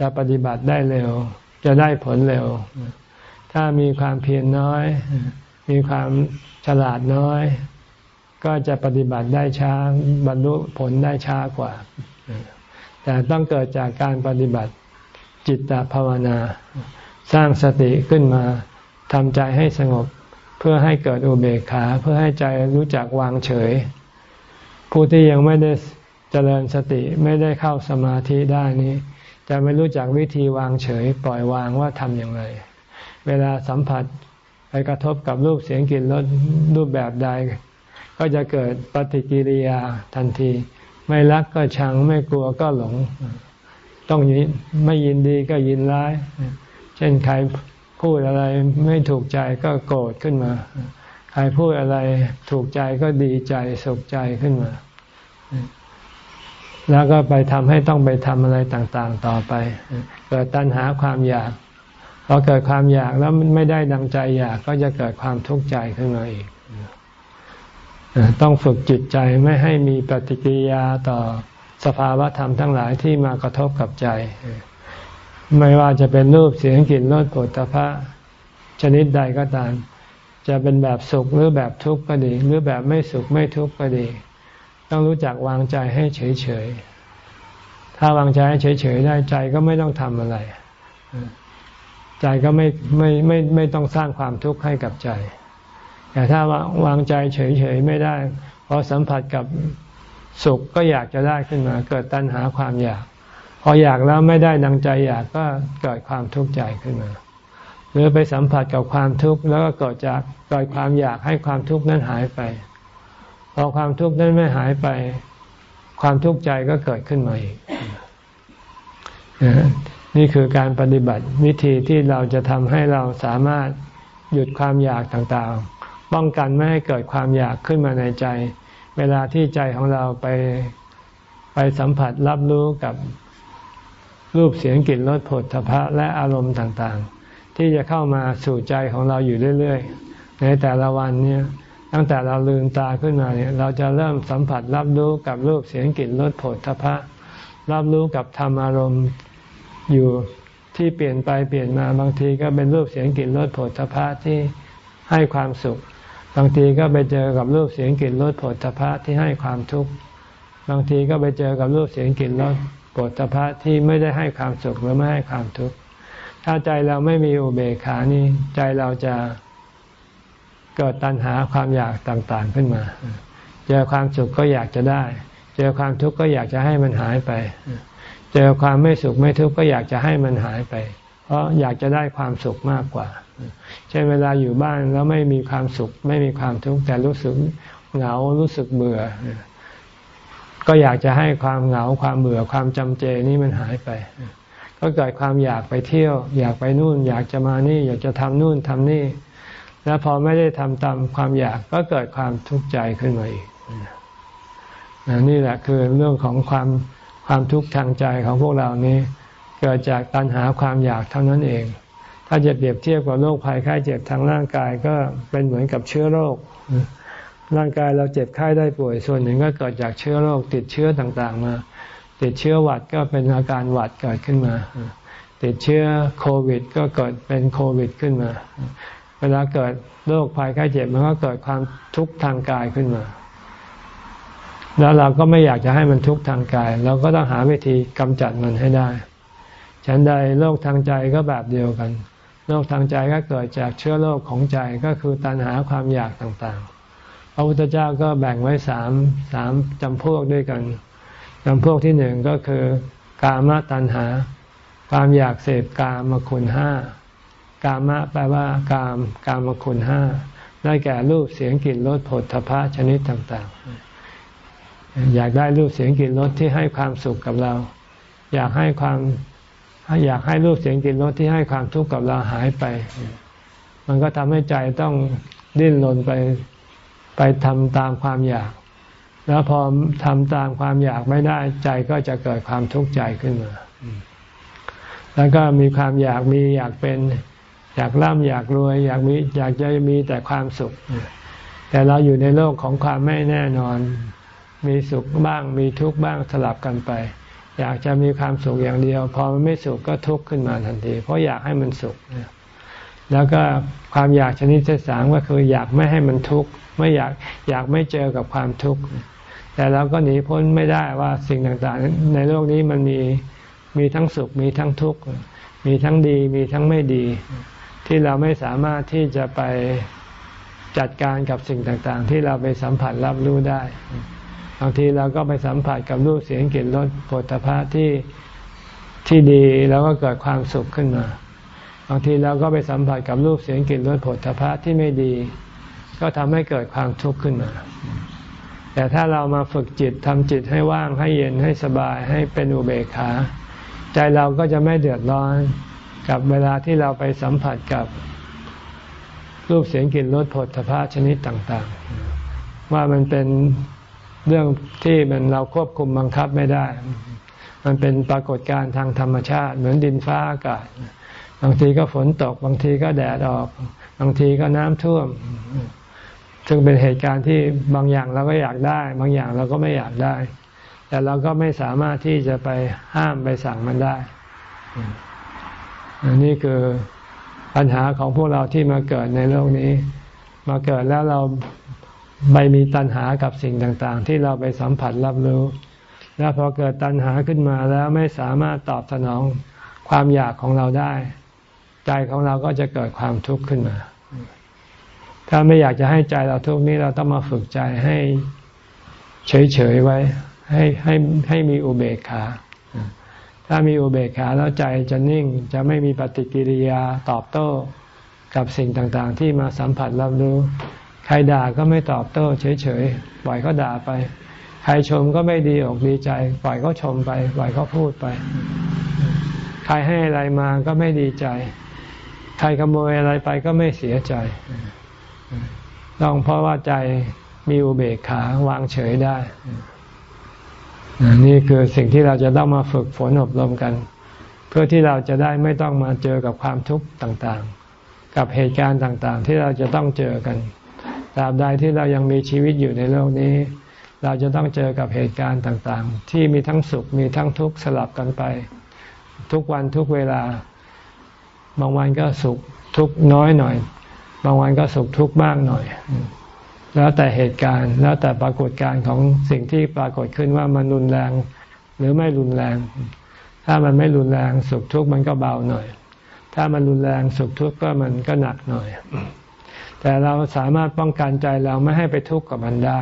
จะปฏิบัติได้เร็ว จะได้ผลเร็ว ถ้ามีความเพียรน้อย มีความฉลาดน้อย ก็จะปฏิบัติได้ช้าบรรลุผลได้ช้ากว่า แต่ต้องเกิดจากการปฏิบัติจิตตภาวนา สร้างสติขึ้นมาทำใจให้สงบเพื่อให้เกิดอุเบกขา เพื่อให้ใจรู้จักวางเฉย ผู้ที่ยังไม่ได้เจริญสติไม่ได้เข้าสมาธิได้นี้ จะไม่รู้จักวิธีวางเฉย ปล่อยวางว่าทำอย่างไร เวลาสัมผัสไปกระทบกับรูปเสียงกลิ่นรสรูปแบบใด ก็จะเกิดปฏิกิริยาทันที ไม่รักก็ชังไม่กลัวก็หลง ต้องยินไม่ยินดีก็ยินร้าย เช่นใครพูดอะไรไม่ถูกใจก็โกรธขึ้นมา ใครพูดอะไรถูกใจก็ดีใจสุขใจขึ้นมา แล้วก็ไปทำให้ต้องไปทำอะไรต่างๆ ต่อไป เกิดตัณหาความอยากพอเกิดความอยากแล้วไม่ได้ดังใจอยากก็จะเกิดความทุกข์ใจขึ้นมาอีก ต้องฝึกจิตใจไม่ให้มีปฏิกิริยาต่อสภาวะธรรมทั้งหลายที่มากระทบกับใจ ไม่ว่าจะเป็นรูปเสียงกลิ่นรสผลตภะชนิดใดก็ตาม จะเป็นแบบสุขหรือแบบทุกข์ก็ดี หรือแบบไม่สุขไม่ทุกข์ก็ดี ต้องรู้จักวางใจให้เฉยๆ ถ้าวางใจให้เฉยๆได้ใจก็ไม่ต้องทำอะไร ใจก็ไม่ไม่ไม่ไม่ต้องสร้างความทุกข์ให้กับใจ แต่ถ้าวางใจเฉยๆไม่ได้พอสัมผัสกับสุขก็อยากจะได้ขึ้นมา เกิดตัณหาความอยาก พออยากแล้วไม่ได้ดังใจอยากก็เกิดความทุกข์ใจขึ้นมา หรือไปสัมผัสกับความทุกข์แล้วก็เกิดจากเกิดความอยากให้ความทุกข์นั้นหายไป พอความทุกข์นั้นไม่หายไป ความทุกข์ใจก็เกิดขึ้นมาอีกนี่คือการปฏิบัติวิธีที่เราจะทำให้เราสามารถหยุดความอยากต่างๆ ป้องกันไม่ให้เกิดความอยากขึ้นมาในใจ เวลาที่ใจของเราไปไปสัมผัสรับรู้กับรูปเสียงกลิ่นรสผลทพะและอารมณ์ต่างๆ ที่จะเข้ามาสู่ใจของเราอยู่เรื่อยๆ ในแต่ละวันเนี่ยตั้งแต่เราลืมตาขึ้นมาเนี่ยเราจะเริ่มสัมผัสรับรู้กับรูปเสียงกลิ่นรสผลทพะ รับรู้กับธรรมอารมณ์อยู่ที่เปลี่ยนไปเปลี่ยนมาบางทีก็เป็นรูปเสียงกลิ่นรสผลทพะที่ให้ความสุข บางทีก็ไปเจอกับรูปเสียงกลิ่นรสผลทพะที่ให้ความทุกข์บางทีก็ไปเจอกับรูปเสียงกลิ่นรสปวดตภะที่ไม่ได้ให้ความสุขหรือไม่ให้ความทุกข์ถ้าใจเราไม่มีอุเบกขานี่ใจเราจะเกิดตัณหาความอยากต่างๆขึ้นมา เจอความสุขก็อยากจะได้ เจอความทุกข์ก็อยากจะให้มันหายไป เจอความไม่สุขไม่ทุกข์ก็อยากจะให้มันหายไป เพราะอยากจะได้ความสุขมากกว่า เช่นเวลาอยู่บ้านแล้วไม่มีความสุข ไม่มีความทุกข์แต่รู้สึกเหงารู้สึกเบื่อ ก็อยากจะให้ความเหงาความเบื่อความจำเจนี่มันหายไป ก็เกิดความอยากไปเที่ยว อยากไปนู่น อยากจะมานี่ อยากจะทำนู่นทำนี่ แล้วพอไม่ได้ทำตามความอยากก็เกิดความทุกข์ใจขึ้นมาอีกนี่แหละคือเรื่องของความความทุกข์ทางใจของพวกเรานี้ เกิดจากตัณหาความอยากเท่านั้นเอง ถ้าจะเปรียบเทียบกับโรคภัยไข้เจ็บทางร่างกายก็เป็นเหมือนกับเชื้อโรค ร่างกายเราเจ็บไข้ได้ป่วย ส่วนหนึ่งก็เกิดจากเชื้อโรคติดเชื้อต่างๆมา ติดเชื้อหวัดก็เป็นอาการหวัดเกิดขึ้นมา ติดเชื้อโควิด ก็เกิดเป็นโควิดขึ้นมา เวลาเกิดโรคภัยไข้เจ็บมันก็เกิดความทุกข์ทางกายขึ้นมา แล้วเราก็ไม่อยากจะให้มันทุกข์ทางกาย เราก็ต้องหาวิธีกำจัดมันให้ได้ ฉันใดโรคทางใจก็แบบเดียวกัน โรคทางใจก็เกิดจากเชื้อโรคของใจก็คือตัณหาความอยากต่างๆ พระพุทธเจ้าก็แบ่งไว้สามสามจำพวกด้วยกันจำพวกที่หนึ่งก็คือกามตัณหา ความอยากเสพกามคุณห้ากามะแปลว่ากามกามคุณห้าได้แก่รูปเสียงกลิ่นรสผลทพะชนิดต่างๆ อยากได้รูปเสียงกลิ่นรสที่ให้ความสุขกับเรา อยากให้ความ อยากให้รูปเสียงกลิ่นรสที่ให้ความทุกข์กับเราหายไป มันก็ทำให้ใจต้องดิ้นรนไปไปทำตามความอยาก แล้วพอทำตามความอยากไม่ได้ใจก็จะเกิดความทุกข์ใจขึ้นมา แล้วก็มีความอยากมีอยากเป็นอยากร่ำอยากรวย อยากมีอยากจะมีแต่ความสุข แต่เราอยู่ในโลกของความไม่แน่นอน มีสุขบ้างมีทุกข์บ้างสลับกันไป อยากจะมีความสุขอย่างเดียว พอมันไม่สุขก็ทุกข์ขึ้นมาทันที เพราะอยากให้มันสุขแล้วก็ความอยากชนิดที่สามก็คืออยากไม่ให้มันทุกข์ไม่อยากอยากไม่เจอกับความทุกข์แต่เราก็หนีพ้นไม่ได้ว่าสิ่งต่างๆ ในโลกนี้มันมีมีทั้งสุขมีทั้งทุกข์มีทั้งดีมีทั้งไม่ดี ที่เราไม่สามารถที่จะไปจัดการกับสิ่งต่างๆ ที่เราไปสัมผัสรับรู้ได้ บางทีเราก็ไปสัมผัสกับรูปเสียงกลิ่นรสผลิภัณฑ์ที่ที่ดีแล้วก็เกิดความสุขขึ้นมา บางทีเราก็ไปสัมผัสกับรูปเสียงกลิ่นรสผลิภัณฑ์ที่ไม่ดี ก็ทำให้เกิดความทุกข์ขึ้นมา แต่ถ้าเรามาฝึกจิตทำจิตให้ว่างให้เย็นให้สบายให้เป็นอุเบกขา ใจเราก็จะไม่เดือดร้อนกับเวลาที่เราไปสัมผัสกับรูปเสียงกลิ่นรสผลพาชนิดต่าง ๆ ว่ามันเป็น เรื่องที่มันเราควบคุมบังคับไม่ได้ มันเป็นปรากฏการณ์ทางธรรมชาติ เหมือนดินฟ้าอากาศ บางทีก็ฝนตก บางทีก็แดดออก บางทีก็น้ำท่วม ซึ่งเป็นเหตุการณ์ที่บางอย่างเราก็อยากได้ บางอย่างเราก็ไม่อยากได้ แต่เราก็ไม่สามารถที่จะไปห้ามไปสั่งมันได้นี่คือปัญหาของพวกเราที่มาเกิดในโลกนี้ มาเกิดแล้วเรา ไปมีตัณหากับสิ่งต่างๆ ที่เราไปสัมผัสรับรู้ แล้วพอเกิดตัณหาขึ้นมาแล้วไม่สามารถตอบสนองความอยากของเราได้ ใจของเราก็จะเกิดความทุกข์ขึ้นมา ถ้าไม่อยากจะให้ใจเราทุกข์นี้เราต้องมาฝึกใจให้เฉยๆไว้ ให้ให้ให้มีอุเบกขาถ้ามีอุเบกขาแล้วใจจะนิ่งจะไม่มีปฏิกิริยาตอบโต้กับสิ่งต่างๆ ที่มาสัมผัสรับรู้ ครด่าก็ไม่ตอบโต้เฉยๆ ปล่อยเขาด่าไป ใครชมก็ไม่ดีอกดีใจ ปล่อยเขาชมไป ปล่อยเขาพูดไป ใครให้อะไรมาก็ไม่ดีใจ ใครขโมยอะไรไปก็ไม่เสียใจ ต้องเพราะว่าใจมีอุเบกขาวางเฉยได้ นี่คือสิ่งที่เราจะต้องมาฝึกฝนอบรมกัน เพื่อที่เราจะได้ไม่ต้องมาเจอกับความทุกข์ต่างๆ กับเหตุการณ์ต่างๆ ที่เราจะต้องเจอกัน ตราบใดที่เรายังมีชีวิตอยู่ในโลกนี้ เราจะต้องเจอกับเหตุการณ์ต่างๆ ที่มีทั้งสุขมีทั้งทุกข์สลับกันไป ทุกวันทุกเวลา บางวันก็สุขทุกน้อยหน่อย บางวันก็สุขทุกมากหน่อย แล้วแต่เหตุการณ์แล้วแต่ปรากฏการณ์ของสิ่งที่ปรากฏขึ้นว่ามันรุนแรงหรือไม่รุนแรง ถ้ามันไม่รุนแรงสุขทุกข์มันก็เบาหน่อย ถ้ามันรุนแรงสุขทุกข์ก็มันก็หนักหน่อย แต่เราสามารถป้องกันใจเราไม่ให้ไปทุกข์กับมันได้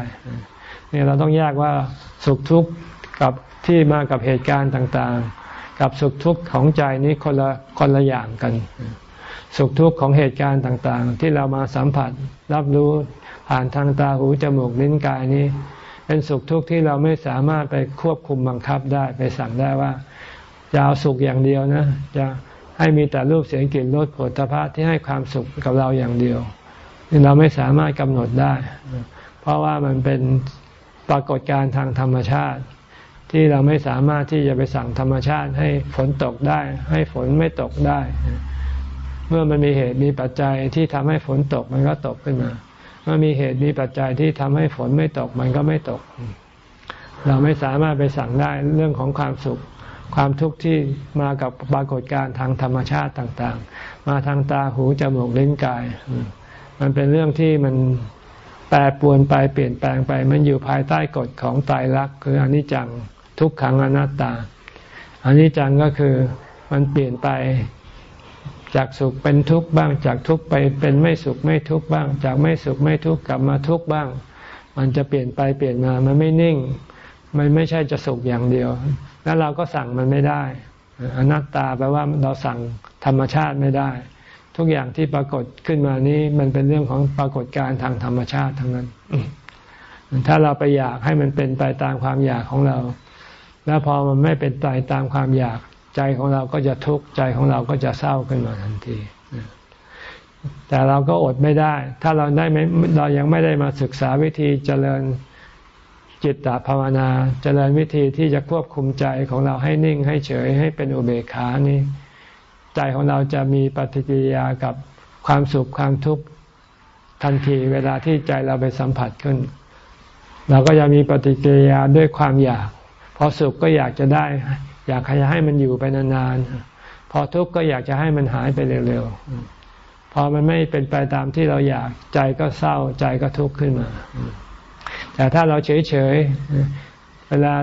เนี่ยเราต้องแยกว่าสุขทุกข์กับที่มากับเหตุการณ์ต่างๆ กับสุขทุกข์ของใจนี้คนละคนละอย่างกัน สุขทุกข์ของเหตุการณ์ต่างๆ ที่เรามาสัมผัสรับรู้ผ่านทางตาหูจมูกลิ้นกายนี้ เป็นสุขทุกข์ที่เราไม่สามารถไปควบคุมบังคับได้ไปสั่งได้ว่าจะเอาสุขอย่างเดียวนะจะให้มีแต่รูปเสียงกลิ่นรสผลิภัณฑ์ที่ให้ความสุขกับเราอย่างเดียว เราไม่สามารถกำหนดได้ เพราะว่ามันเป็นปรากฏการณ์ทางธรรมชาติ ที่เราไม่สามารถที่จะไปสั่งธรรมชาติให้ฝนตกได้ ให้ฝนไม่ตกได้ เมื่อมันมีเหตุมีปัจจัยที่ทำให้ฝนตกมันก็ตกขึ้นมาเมื่อมีเหตุมีปัจจัยที่ทำให้ฝนไม่ตกมันก็ไม่ตก เราไม่สามารถไปสั่งได้เรื่องของความสุขความทุกข์ที่มากับปรากฏการณ์ทางธรรมชาติต่าง ๆ มาทางตาหูจมูกลิ้นกาย มันเป็นเรื่องที่มันแปรปรวนไปเปลี่ยนแปลงไป มันอยู่ภายใต้กฎของตายรักคืออนิจจังทุกขังอนัตตาอนิจจังก็คือมันเปลี่ยนไปจากสุขเป็นทุกข์บ้าง จากทุกข์ไปเป็นไม่สุขไม่ทุกข์บ้าง จากไม่สุขไม่ทุกข์กลับมาทุกข์บ้าง มันจะเปลี่ยนไปเปลี่ยนมามันไม่นิ่ง มันไม่ใช่จะสุขอย่างเดียว แล้วเราก็สั่งมันไม่ได้ อนัตตาแปลว่าเราสั่งธรรมชาติไม่ได้ ทุกอย่างที่ปรากฏขึ้นมานี้มันเป็นเรื่องของปรากฏการณ์ทางธรรมชาติทั้งนั้น ถ้าเราไปอยากให้มันเป็นไปตามความอยากของเรา แล้วพอมันไม่เป็นไปตามความอยากใจของเราก็จะทุกข์ใจของเราก็จะเศร้าขึ้นมาทันที แต่เราก็อดไม่ได้ ถ้าเราได้ไม่เรายังไม่ได้มาศึกษาวิธีเจริญจิตตภาวนา เจริญวิธีที่จะควบคุมใจของเราให้นิ่งให้เฉยให้เป็นอุเบกขานี่ ใจของเราจะมีปฏิกิริยากับความสุขความทุกข์ทันทีเวลาที่ใจเราไปสัมผัสขึ้น เราก็จะมีปฏิกิริยาด้วยความอยาก พอสุขก็อยากจะได้ อยากให้มันอยู่ไปนานๆพอทุกข์ก็อยากจะให้มันหายไปเร็วๆพอมันไม่เป็นไปตามที่เราอยากใจก็เศร้าใจก็ทุกข์ขึ้นมา แต่ถ้าเราเฉยๆ เวลา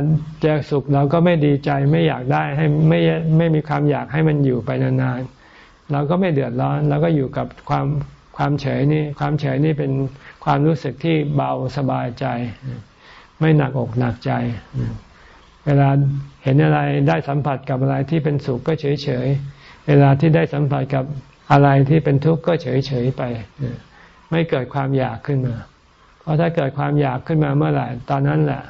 เจอสุขเราก็ไม่ดีใจไม่อยากได้ให้ไม่ไม่มีความอยากให้มันอยู่ไปนานๆเราก็ไม่เดือดร้อนเราก็อยู่กับความความเฉยนี่ความเฉยนี่เป็นความรู้สึกที่เบาสบายใจ ไม่หนักอกหนักใจ เวลาเห็นอะไรได้สัมผัสกับอะไรที่เป็นสุขก็เฉยเฉยเวลาที่ได้สัมผัสกับอะไรที่เป็นทุกข์ก็เฉยเฉยไป ไม่เกิดความอยากขึ้นมา เพราะถ้าเกิดความอยากขึ้นมาเมื่อไหร่ตอนนั้นแหละ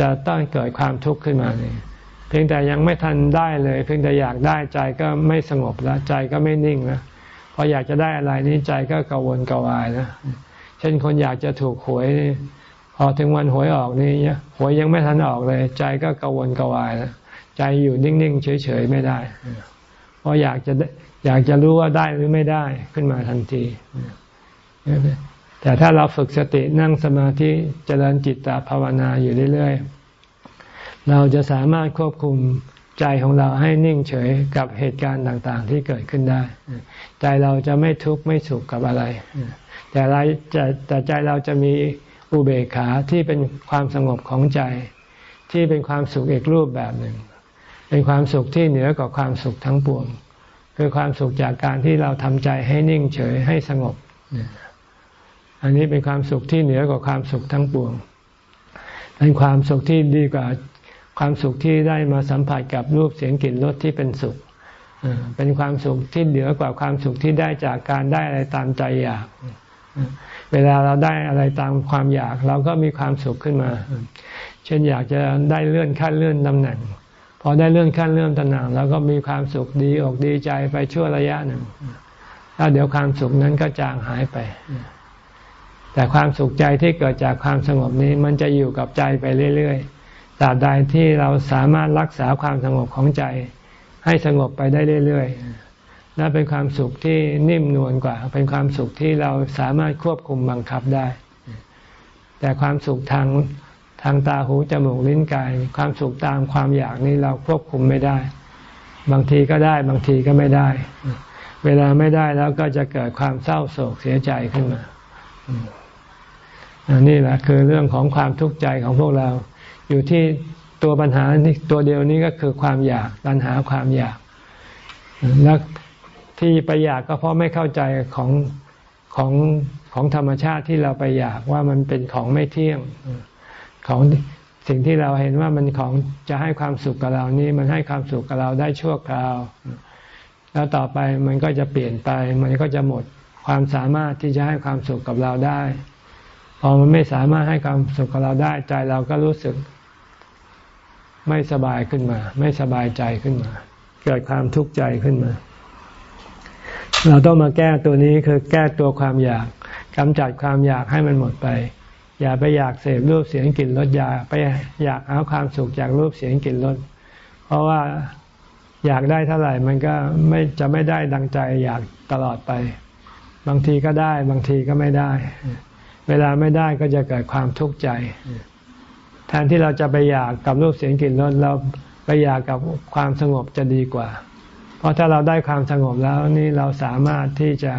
จะต้องเกิดความทุกข์ขึ้นมาเลยเพียงแต่ยังไม่ทันได้เลย เพียงแต่อยากได้ใจก็ไม่สงบแล้วใจก็ไม่นิ่งแล้วพออยากจะได้อะไรนี่ใจก็กังวลกังวายนะเช่นคนอยากจะถูกหวยนี่พอถึงวันหวยออกนี่หวยยังไม่ทันออกเลย ใจก็กังวลกังวายนะใจอยู่นิ่งๆเฉยๆไม่ได้เพราะอยากจะอยากจะรู้ว่าได้หรือไม่ได้ขึ้นมาทันที แต่ถ้าเราฝึกสตินั่งสมาธิเจริญจิตตภาวนาอยู่เรื่อยๆ เราจะสามารถควบคุมใจของเราให้นิ่งเฉยกับเหตุการณ์ต่างๆ ที่เกิดขึ้นได้ ใจเราจะไม่ทุกข์ไม่สุขกับอะไร แต่ใจแต่ใจเราจะมีอุเบกขาที่เป็นความสงบของใจ ที่เป็นความสุขอีกรูปแบบหนึ่ง เป็นความสุขที่เหนือกว่าความสุขทั้งปวง คือความสุขจากการที่เราทำใจให้นิ่งเฉยให้สงบ อันนี้เป็นความสุขที่เหนือกว่าความสุขทั้งปวงเป็นความสุขที่ดีกว่าความสุขที่ได้มาสัมผัสกับรูปเสียงกลิ่นรสที่เป็นสุข เป็นความสุขที่เหนือกว่าความสุขที่ได้จากการได้อะไรตามใจอยาก เวลาเราได้อะไรตามความอยาก เราก็มีความสุขขึ้นมา เช่นอยากจะได้เลื่อนขั้นเลื่อนตำแหน่ง พอได้เลื่อนขั้นเลื่อนตำแหน่งเราก็มีความสุขดีอกดีใจไปชั่วระยะหนึ่งแล้วเดี๋ยวความสุขนั้นก็จางหายไป แต่ความสุขใจที่เกิดจากความสงบนี้มันจะอยู่กับใจไปเรื่อยๆตราบใดที่เราสามารถรักษาความสงบของใจ ให้สงบไปได้เรื่อยๆและเป็นความสุขที่นิ่มนวลกว่า เป็นความสุขที่เราสามารถควบคุมบังคับได้ แต่ความสุขทางทางตาหูจมูกลิ้นกาย ความสุขตามความอยากนี้เราควบคุมไม่ได้ บางทีก็ได้บางทีก็ไม่ได้ เวลาไม่ได้แล้วก็จะเกิดความเศร้าโศกเสียใจขึ้นมา นี่แหละคือเรื่องของความทุกข์ใจของพวกเรา อยู่ที่ตัวปัญหาตัวเดียวนี้ก็คือความอยากปัญหาความอยากแล้วที่ไปอยากก็เพราะไม่เข้าใจของของของธรรมชาติที่เราไปอยากว่ามันเป็นของไม่เที่ยงของสิ่งที่เราเห็นว่ามันของจะให้ความสุขกับเรานี่มันให้ความสุขกับเราได้ชั่วคราว แล้วต่อไปมันก็จะเปลี่ยนไป มันก็จะหมดความสามารถที่จะให้ความสุขกับเราได้ อมันไม่สามารถให้ความสุขกับเราได้ใจเราก็รู้สึก ไม่สบายขึ้นมา ไม่สบายใจขึ้นมา เกิดความทุกข์ใจขึ้นมา เราต้องมาแก้ตัวนี้คือแก้ตัวความอยากกำจัดความอยากให้มันหมดไป อย่าไปอยากเสพรูปเสียงกลิ่นรสยาไปอยากหาความสุขจากรูปเสียงกลิ่นรสเพราะว่าอยากได้เท่าไหร่ มันก็ไม่จะไม่ได้ดังใจอยากตลอดไป บางทีก็ได้ บางทีก็ไม่ได้ เวลาไม่ได้ก็จะเกิดความทุกข์ใจ แทนที่เราจะไปอยากกับรูปเสียงกลิ่นรสเราไปอยากกับความสงบจะดีกว่า เพราะถ้าเราได้ความสงบแล้วนี่เราสามารถที่จะ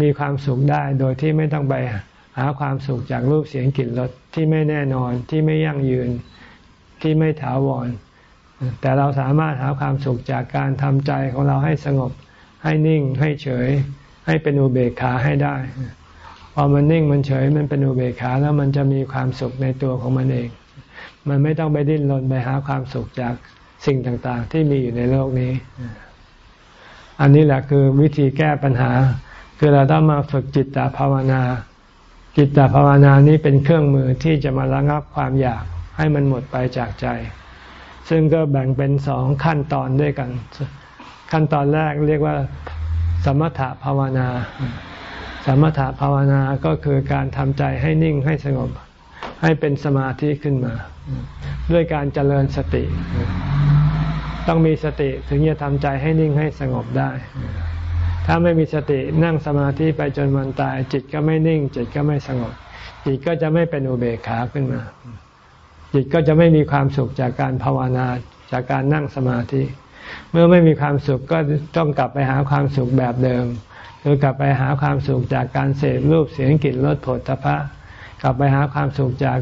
มีความสุขได้โดยที่ไม่ต้องไปหาความสุขจากรูปเสียงกลิ่นรสที่ไม่แน่นอนที่ไม่ยั่งยืนที่ไม่ถาวร แต่เราสามารถหาความสุขจากการทำใจของเราให้สงบให้นิ่งให้เฉย ให้เป็นอุเบกขาให้ได้ อมันนิ่งมันเฉยมันเป็นอุเบกขาแล้วมันจะมีความสุขในตัวของมันเอง มันไม่ต้องไปดิ้นรนไปหาความสุขจากสิ่งต่างๆ ที่มีอยู่ในโลกนี้ อันนี้แหละคือวิธีแก้ปัญหา คือเราต้องมาฝึกจิตตภาวนา จิตตภาวนานี้เป็นเครื่องมือที่จะมาระงับความอยากให้มันหมดไปจากใจ ซึ่งก็แบ่งเป็นสองขั้นตอนด้วยกัน ขั้นตอนแรกเรียกว่า สมถภาวนา สมถภาวนาก็คือการทำใจให้นิ่งให้สงบ ให้เป็นสมาธิขึ้นมา ด้วยการเจริญสติ ต้องมีสติถึงจะทำใจให้นิ่งให้สงบได้ ถ้าไม่มีสตินั่งสมาธิไปจนวันตาย จิตก็ไม่นิ่ง จิตก็ไม่สงบ จิตก็จะไม่เป็นอุเบกขาขึ้นมา จิตก็จะไม่มีความสุขจากการภาวนาจากการนั่งสมาธิ เมื่อไม่มีความสุขก็ต้องกลับไปหาความสุขแบบเดิม คือกลับไปหาความสุขจากการเสพรูปเสียงกลิ่นรสผลตภะกลับไปหาความสุขจาก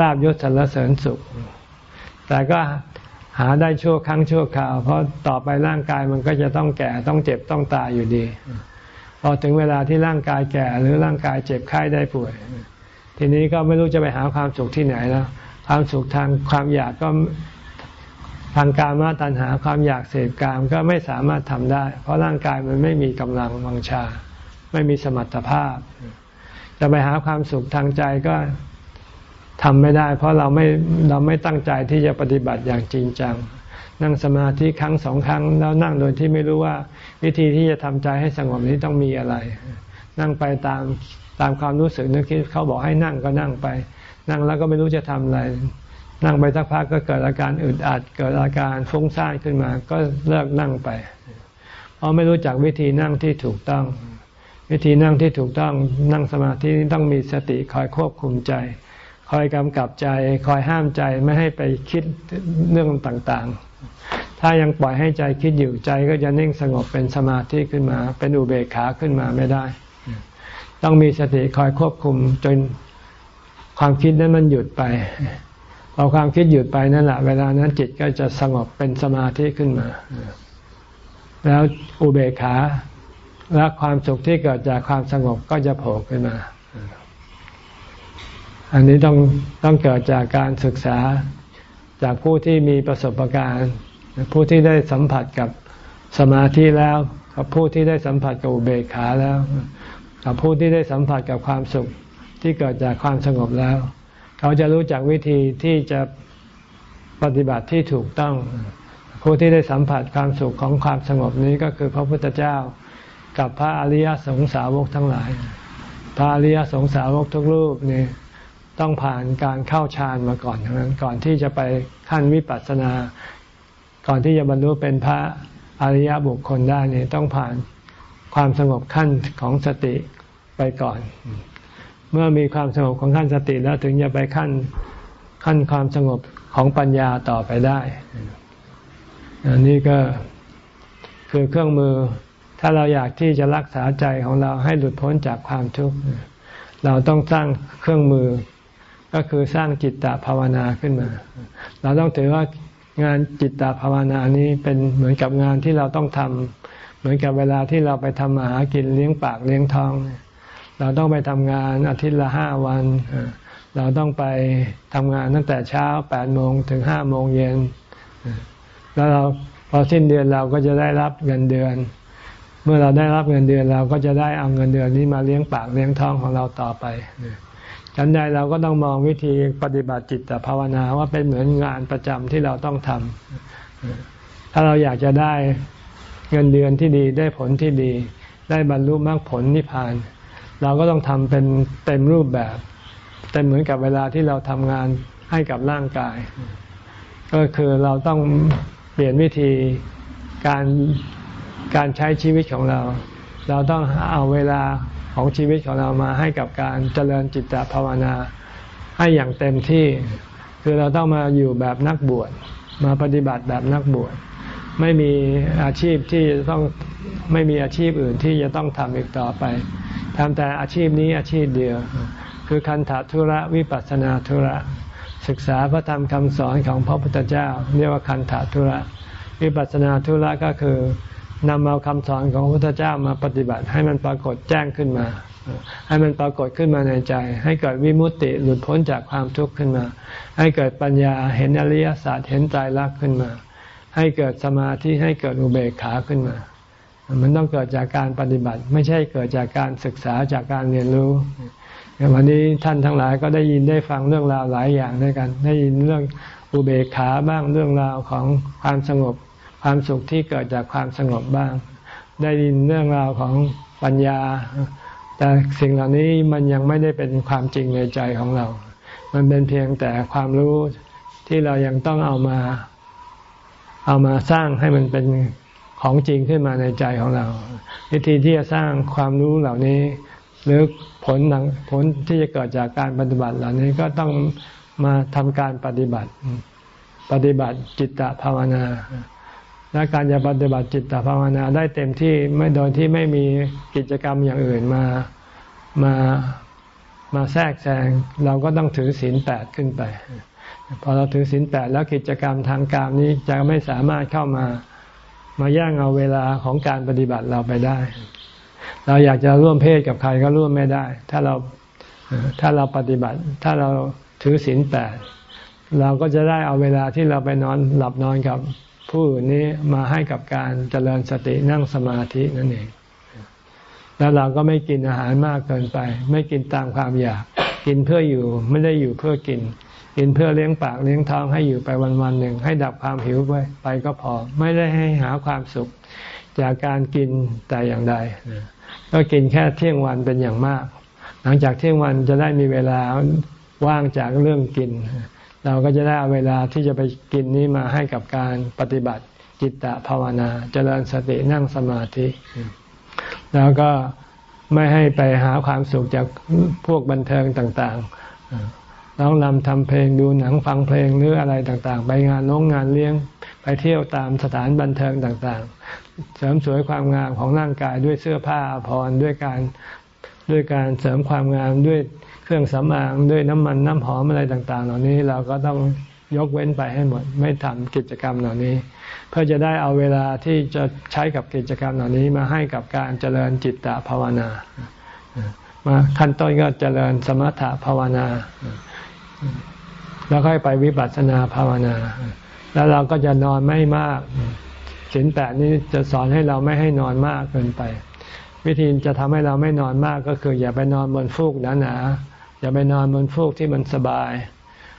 ลาบยศสรรเสริญสุข แต่ก็หาได้ชั่วครั้งชั่วคราว เพราะต่อไปร่างกายมันก็จะต้องแก่ต้องเจ็บต้องตายอยู่ดี พอถึงเวลาที่ร่างกายแก่หรือร่างกายเจ็บไข้ได้ป่วย ทีนี้ก็ไม่รู้จะไปหาความสุขที่ไหนแล้วความสุขทางความอยากก็ ทางการมาตัณหาความอยากเสพกามก็ไม่สามารถทำได้ เพราะร่างกายมันไม่มีกำลังวังชา ไม่มีสมรรถภาพ จะไปหาความสุขทางใจก็ทำไม่ได้ เพราะเราไม่เราไม่ตั้งใจที่จะปฏิบัติอย่างจริงจัง นั่งสมาธิครั้งสองครั้ง แล้วนั่งโดยที่ไม่รู้ว่า วิธีที่จะทำใจให้สงบนี้ต้องมีอะไร นั่งไปตามตามความรู้สึกนึกคิดเขาบอกให้นั่งก็นั่งไป นั่งแล้วก็ไม่รู้จะทำอะไร นั่งไปสักพักก็เกิดอาการอึดอัด เกิดอาการฟุ้งซ่านขึ้นมา ก็เลิกนั่งไป เพราะไม่รู้จักวิธีนั่งที่ถูกต้อง วิธีนั่งที่ถูกต้องนั่งสมาธิต้องมีสติคอยควบคุมใจ คอยกำกับใจ คอยห้ามใจไม่ให้ไปคิดเรื่องต่างๆ ถ้ายังปล่อยให้ใจคิดอยู่ใจก็จะนิ่งสงบเป็นสมาธิขึ้นมา เป็นอุเบกขาขึ้นมาไม่ได้ ต้องมีสติคอยควบคุมจนความคิดนั้นมันหยุดไป พอความคิดหยุดไปนั่นแหละเวลานั้นจิตก็จะสงบเป็นสมาธิขึ้นมา แล้วอุเบกขาและความสุขที่เกิดจากความสงบก็จะโผล่ขึ้นมา อันนี้ต้องต้องเกิดจากการศึกษาจากผู้ที่มีประสบการณ์ ผู้ที่ได้สัมผัสกับสมาธิแล้วกับผู้ที่ได้สัมผัสกับอุเบกขาแล้ว กับผู้ที่ได้สัมผัสกับความสุขที่เกิดจากความสงบแล้ว เขาจะรู้จักวิธีที่จะปฏิบัติที่ถูกต้อง ผู้ที่ได้สัมผัสความสุขของความสงบนี้ก็คือพระพุทธเจ้า กับพระอริยสงสาวกทั้งหลาย พระอริยสงสาวกทุกรูปนี่ต้องผ่านการเข้าฌานมาก่อนทั้งนั้นก่อนที่จะไปขั้นวิปัสสนา ก่อนที่จะบรรลุเป็นพระอริยบุคคลได้นี่ต้องผ่านความสงบขั้นของสติไปก่อน มื่อมีความสงบของขั้นสติแล้วถึงจะไปขั้นขั้นความสงบของปัญญาต่อไปได้ อันนี้ก็คือเครื่องมือ ถ้าเราอยากที่จะรักษาใจของเราให้หลุดพ้นจากความทุกข์เราต้องสร้างเครื่องมือ ก็คือสร้างจิตตภาวนาขึ้นมา เราต้องถือว่างานจิตตภาวนานี้เป็นเหมือนกับงานที่เราต้องทำเหมือนกับเวลาที่เราไปทำมาหากินเลี้ยงปากเลี้ยงท้องเเราต้องไปทำงานอาทิตย์ละห้าวัน เราต้องไปทำงานตั้งแต่เช้าแปดโมงถึงห้าโมงเย็น แล้วเราพอสิ้นเดือนเราก็จะได้รับเงินเดือน เมื่อเราได้รับเงินเดือนเราก็จะได้เอาเงินเดือนนี้มาเลี้ยงปากเลี้ยงท้องของเราต่อไปฉันใดเราก็ต้องมองวิธีปฏิบัติจิตภาวนาว่าเป็นเหมือนงานประจำที่เราต้องทำถ้าเราอยากจะได้เงินเดือนที่ดีได้ผลที่ดี ได้บรรลุมรรคผลนิพพานเเราก็ต้องทำเป็นเต็มรูปแบบเต็มเหมือนกับเวลาที่เราทำงานให้กับร่างกาย ก็คือเราต้องเปลี่ยนวิธีการการใช้ชีวิตของเรา เราต้องเอาเวลาของชีวิตของเรามาให้กับการเจริญจิตตภาวนา ให้อย่างเต็มที่ คือเราต้องมาอยู่แบบนักบวชมาปฏิบัติแบบนักบวชไม่มีอาชีพที่ต้องไม่มีอาชีพอื่นที่จะต้องทำอีกต่อไป ทำแต่อาชีพนี้อาชีพเดียว คือคันธทุระวิปัสนาธุระ ศึกษาพระธรรมคำสอนของพระพุทธเจ้า เรียกว่าคันธทุระ วิปัสนาธุระก็คือนำเอาคำสอนของพระพุทธเจ้ามาปฏิบัติ ให้มันปรากฏแจ้งขึ้นมา ให้มันปรากฏขึ้นมาในใจ ให้เกิดวิมุตติหลุดพ้นจากความทุกข์ขึ้นมา ให้เกิดปัญญาเห็นอริยสัจเห็นใจรักขึ้นมา ให้เกิดสมาธิให้เกิดอุเบกขาขึ้นมา มันต้องเกิดจากการปฏิบัติ ไม่ใช่เกิดจากการศึกษาจากการเรียนรู้วันนี้ท่านทั้งหลายก็ได้ยินได้ฟังเรื่องราวหลายอย่างด้วยกัน ได้ยินเรื่องอุเบกขาบ้างเรื่องราวของความสงบ ความสุขที่เกิดจากความสงบบ้าง ได้ยินเรื่องราวของปัญญา แต่สิ่งเหล่านี้มันยังไม่ได้เป็นความจริงในใจของเรา มันเป็นเพียงแต่ความรู้ที่เรายังต้องเอามา เอามาสร้างให้มันเป็น ของจริงขึ้นมาในใจของเรา วิธีที่จะสร้างความรู้เหล่านี้ หรือผลผลที่จะเกิดจากการปฏิบัติเหล่านี้ก็ต้องมาทำการปฏิบัติ ปฏิบัติจิตตภาวนาและการจะปฏิบัติจิตตภาวนาได้เต็มที่ไม่โดยที่ไม่มีกิจกรรมอย่างอื่นมามามาแทรกแซงเราก็ต้องถือศีลแปดขึ้นไป พอเราถือศีลแปดแล้วกิจกรรมทางการนี้จะไม่สามารถเข้ามา มาแย่งเอาเวลาของการปฏิบัติเราไปได้ เราอยากจะร่วมเพศกับใครก็ร่วมไม่ได้ ถ้าเราถ้าเราปฏิบัติ ถ้าเราถือศีลแปดเราก็จะได้เอาเวลาที่เราไปนอนหลับนอนกับผู้อื่นนี้มาให้กับการเจริญสตินั่งสมาธินั่นเอง แล้วเราก็ไม่กินอาหารมากเกินไป ไม่กินตามความอยาก กินเพื่ออยู่ไม่ได้อยู่เพื่อกิน กินเพื่อเลี้ยงปากเลี้ยงท้องให้อยู่ไปวันวันหนึ่ง ให้ดับความหิวไปไปก็พอ ไม่ได้ให้หาความสุข จากการกินแต่อย่างใด ก็กินแค่เที่ยงวันเป็นอย่างมาก หลังจากเที่ยงวันจะได้มีเวลาว่างจากเรื่องกิน เราก็จะได้เอาเวลาที่จะไปกินนี้มาให้กับการปฏิบัติจิตตภาวนาเจริญสตินั่งสมาธิ แล้วก็ไม่ให้ไปหาความสุขจากพวกบันเทิงต่าง ๆ ร้องรำทำเพลงดูหนังฟังเพลงหรืออะไรต่างๆ ไปงานน้องงานเลี้ยงไปเที่ยวตามสถานบันเทิงต่างๆ เสริมสวยความงามของร่างกายด้วยเสื้อผ้าพรด้วยการด้วยการเสริมความงามด้วยเครื่องสำอางด้วยน้ำมันน้ำหอมอะไรต่าง ๆ เหล่านี้เราก็ต้องยกเว้นไปให้หมดไม่ทำกิจกรรมเหล่านี้ เพื่อจะได้เอาเวลาที่จะใช้กับกิจกรรมเหล่านี้มาให้กับการเจริญจิตตภาวนามาขั้นต้นก็เจริญสมถะภาวนา แล้วค่อยไปวิปัสสนาภาวนา แล้วเราก็จะนอนไม่มากสินแปดนี้จะสอนให้เราไม่ให้นอนมากเกินไป วิธีจะทำให้เราไม่นอนมากก็คือ อย่าไปนอนบนฟูกหนาๆอย่าไปนอนบนฟูกที่มันสบาย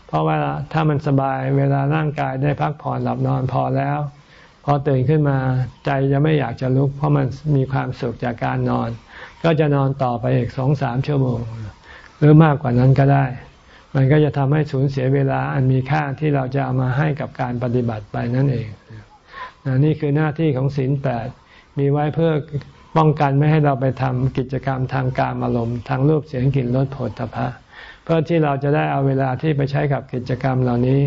เพราะว่าถ้ามันสบายเวลาร่างกายได้พักผ่อนหลับนอนพอแล้ว พอตื่นขึ้นมาใจจะไม่อยากจะลุก เพราะมันมีความสุขจากการนอน ก็จะนอนต่อไปอีกสองสามชั่วโมง หรือมากกว่านั้นก็ได้ มันก็จะทำให้สูญเสียเวลาอันมีค่าที่เราจะเอามาให้กับการปฏิบัติไปนั่นเองนี่คือหน้าที่ของศีลแปดมีไว้เพื่อป้องกันไม่ให้เราไปทำกิจกรรมทางการอารมณ์ทางรูปเสียงกลิ่นรสผลตภะเพื่อที่เราจะได้เอาเวลาที่ไปใช้กับกิจกรรมเหล่านี้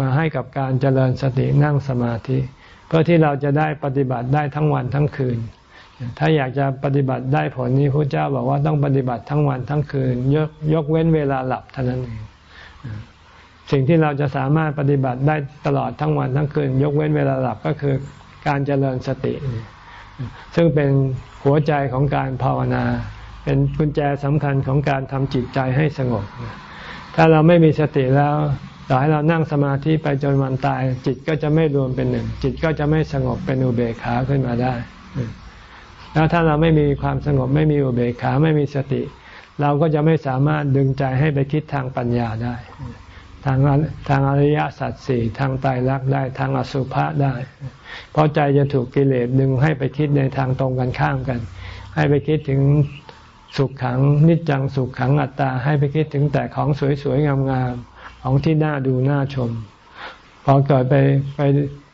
มาให้กับการเจริญสตินั่งสมาธิ เพื่อที่เราจะได้ปฏิบัติได้ทั้งวันทั้งคืน ถ้าอยากจะปฏิบัติได้ผลนี้พระเจ้าบอกว่าต้องปฏิบัติทั้งวันทั้งคืน ยกยกเว้นเวลาหลับเท่านั้นเองสิ่งที่เราจะสามารถปฏิบัติได้ตลอดทั้งวันทั้งคืน ยกเว้นเวลาหลับก็คือการเจริญสติ ซึ่งเป็นหัวใจของการภาวนา เป็นกุญแจสำคัญของการทำจิตใจให้สงบ ถ้าเราไม่มีสติแล้วต่อให้เรานั่งสมาธิไปจนวันตาย จิตก็จะไม่รวมเป็นหนึ่ง จิตก็จะไม่สงบเป็นอุเบกขาขึ้นมาได้ แล้วถ้าเราไม่มีความสงบไม่มีอุเบกขาไม่มีสติ เราก็จะไม่สามารถดึงใจให้ไปคิดทางปัญญาได้ ทางทางอริยสัจสี่ทางตายรักได้ทางอสุภะได้ เพราะใจจะถูกกิเลสดึงให้ไปคิดในทางตรงกันข้ามกัน ให้ไปคิดถึงสุขขังนิจจังสุขขังอัตตา ให้ไปคิดถึงแต่ของสวยๆงามๆของที่น่าดูน่าชมพอเกิดไปไป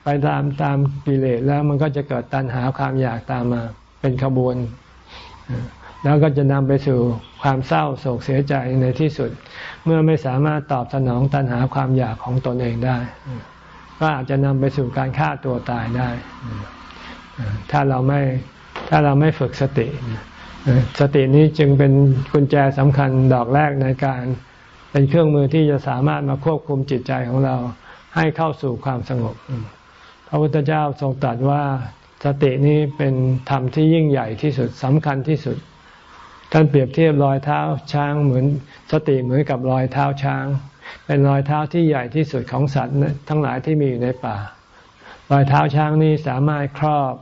ไปตามตามกิเลสแล้วมันก็จะเกิดตัณหาความอยากตามมา เป็นขบวน แล้วก็จะนำไปสู่ความเศร้าโศกเสียใจในที่สุด เมื่อไม่สามารถตอบสนองตัณหาความอยากของตนเองได้ ก็อาจจะนำไปสู่การฆ่าตัวตายได้ ถ้าเราไม่ถ้าเราไม่ฝึกสติ สตินี้จึงเป็นกุญแจสำคัญดอกแรกในการเป็นเครื่องมือที่จะสามารถมาควบคุมจิตใจของเราให้เข้าสู่ความสงบ พระพุทธเจ้าทรงตรัสว่า สตินี้เป็นธรรมที่ยิ่งใหญ่ที่สุดสำคัญที่สุด ท่านเปรียบเทียบรอยเท้าช้างเหมือนสติเหมือนกับรอยเท้าช้าง เป็นรอยเท้าที่ใหญ่ที่สุดของสัตว์ทั้งหลายที่มีอยู่ในป่า รอยเท้าช้างนี้สามารถครอบ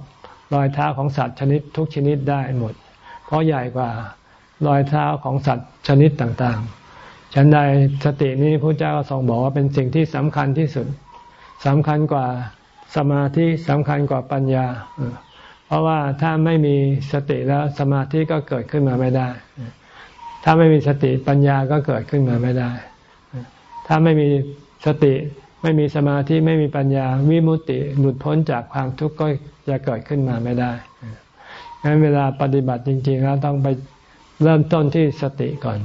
รอยเท้าของสัตว์ชนิดทุกชนิดได้หมด เพราะใหญ่กว่ารอยเท้าของสัตว์ชนิดต่างๆ ฉันใดสตินี้พระเจ้าทรงบอกว่าเป็นสิ่งที่สำคัญที่สุดสำคัญกว่า สมาธิสำคัญกว่าปัญญา เพราะว่าถ้าไม่มีสติแล้วสมาธิก็เกิดขึ้นมาไม่ได้ ถ้าไม่มีสติปัญญาก็เกิดขึ้นมาไม่ได้ ถ้าไม่มีสติไม่มีสมาธิไม่มีปัญญาวิมุติหลุดพ้นจากความทุกข์ก็จะเกิดขึ้นมาไม่ได้งั้นเวลาปฏิบัติจริงๆเราต้องไปเริ่มต้นที่สติก่อน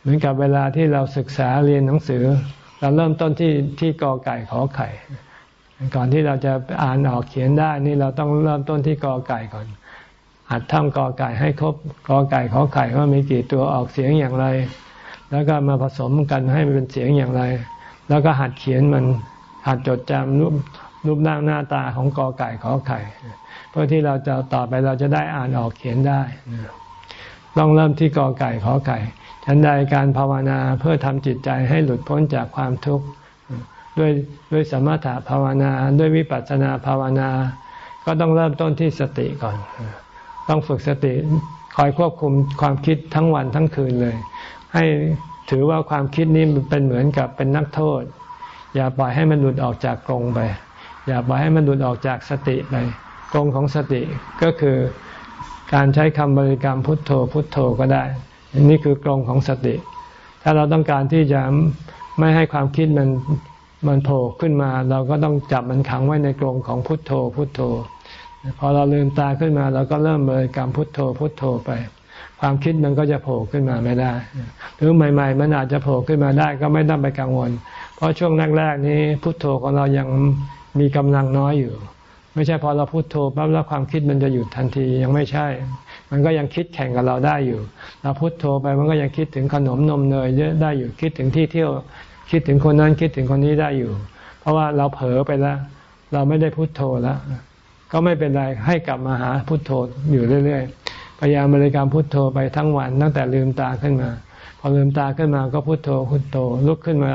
เหมือนกับเวลาที่เราศึกษาเรียนหนังสือ เราเริ่มต้นที่ที่กอไก่ขอไข่ ก่อนที่เราจะอ่านออกเขียนได้นี่เราต้องเริ่มต้นที่กอไก่ก่อน หัดท่องกอไก่ให้ครบกอไก่ขอไข่ว่ามีกี่ตัวออกเสียงอย่างไร แล้วก็มาผสมกันให้มันเป็นเสียงอย่างไร แล้วก็หัดเขียนมันหัดจดจำรูปรูปร่างหน้าตาของกอไก่ขอไข่ เพื่อที่เราจะต่อไปเราจะได้อ่านออกเขียนได้ ต้องเริ่มที่กอไก่ขอไก่ฉันใดการภาวนาเพื่อทำจิตใจให้หลุดพ้นจากความทุกข์ ด้วยด้วยสมถะภาวนาด้วยวิปัสสนาภาวนา ก็ต้องเริ่มต้นที่สติก่อน ต้องฝึกสติคอยควบคุมความคิดทั้งวันทั้งคืนเลย ให้ถือว่าความคิดนี้เป็นเหมือนกับเป็นนักโทษ อย่าปล่อยให้มันหลุดออกจากกรงไป อย่าปล่อยให้มันหลุดออกจากสติไปกรงของสติก็คือการใช้คำบริกรรมพุทโธพุทโธก็ได้นี่คือกรงของสติ ถ้าเราต้องการที่จะไม่ให้ความคิดมัน มันโผล่ขึ้นมาเราก็ต้องจับมันขังไว้ในกรงของพุทโธพุทโธ พอเราลืมตาขึ้นมาเราก็เริ่มบริกรรมพุทโธพุทโธไป ความคิดมันก็จะโผล่ขึ้นมาไม่ได้ หรือใหม่ ๆ มันอาจจะโผล่ขึ้นมาได้ก็ไม่ต้องไปกังวล เพราะช่วงแรกๆนี้พุทโธของเรายังมีกำลังน้อยอยู่ ไม่ใช่พอเราพุทโธปั๊บแล้วความคิดมันจะหยุดทันทียังไม่ใช่ มันก็ยังคิดแข่งกับเราได้อยู่ เราพุทโธไปมันก็ยังคิดถึงขนมนมเนยเยอะได้อยู่คิดถึงที่เที่ยว คิดถึงคนนั้นคิดถึงคนนี้ได้อยู่ เพราะว่าเราเผลอไปแล้ว เราไม่ได้พุทโธแล้ว ก็ไม่เป็นไรให้กลับมาหาพุทโธอยู่เรื่อยๆพยายามบริกรรมพุทโธไปทั้งวันตั้งแต่ลืมตาขึ้นมา พอลืมตาขึ้นมาก็พุทโธพุทโธลุกขึ้นมา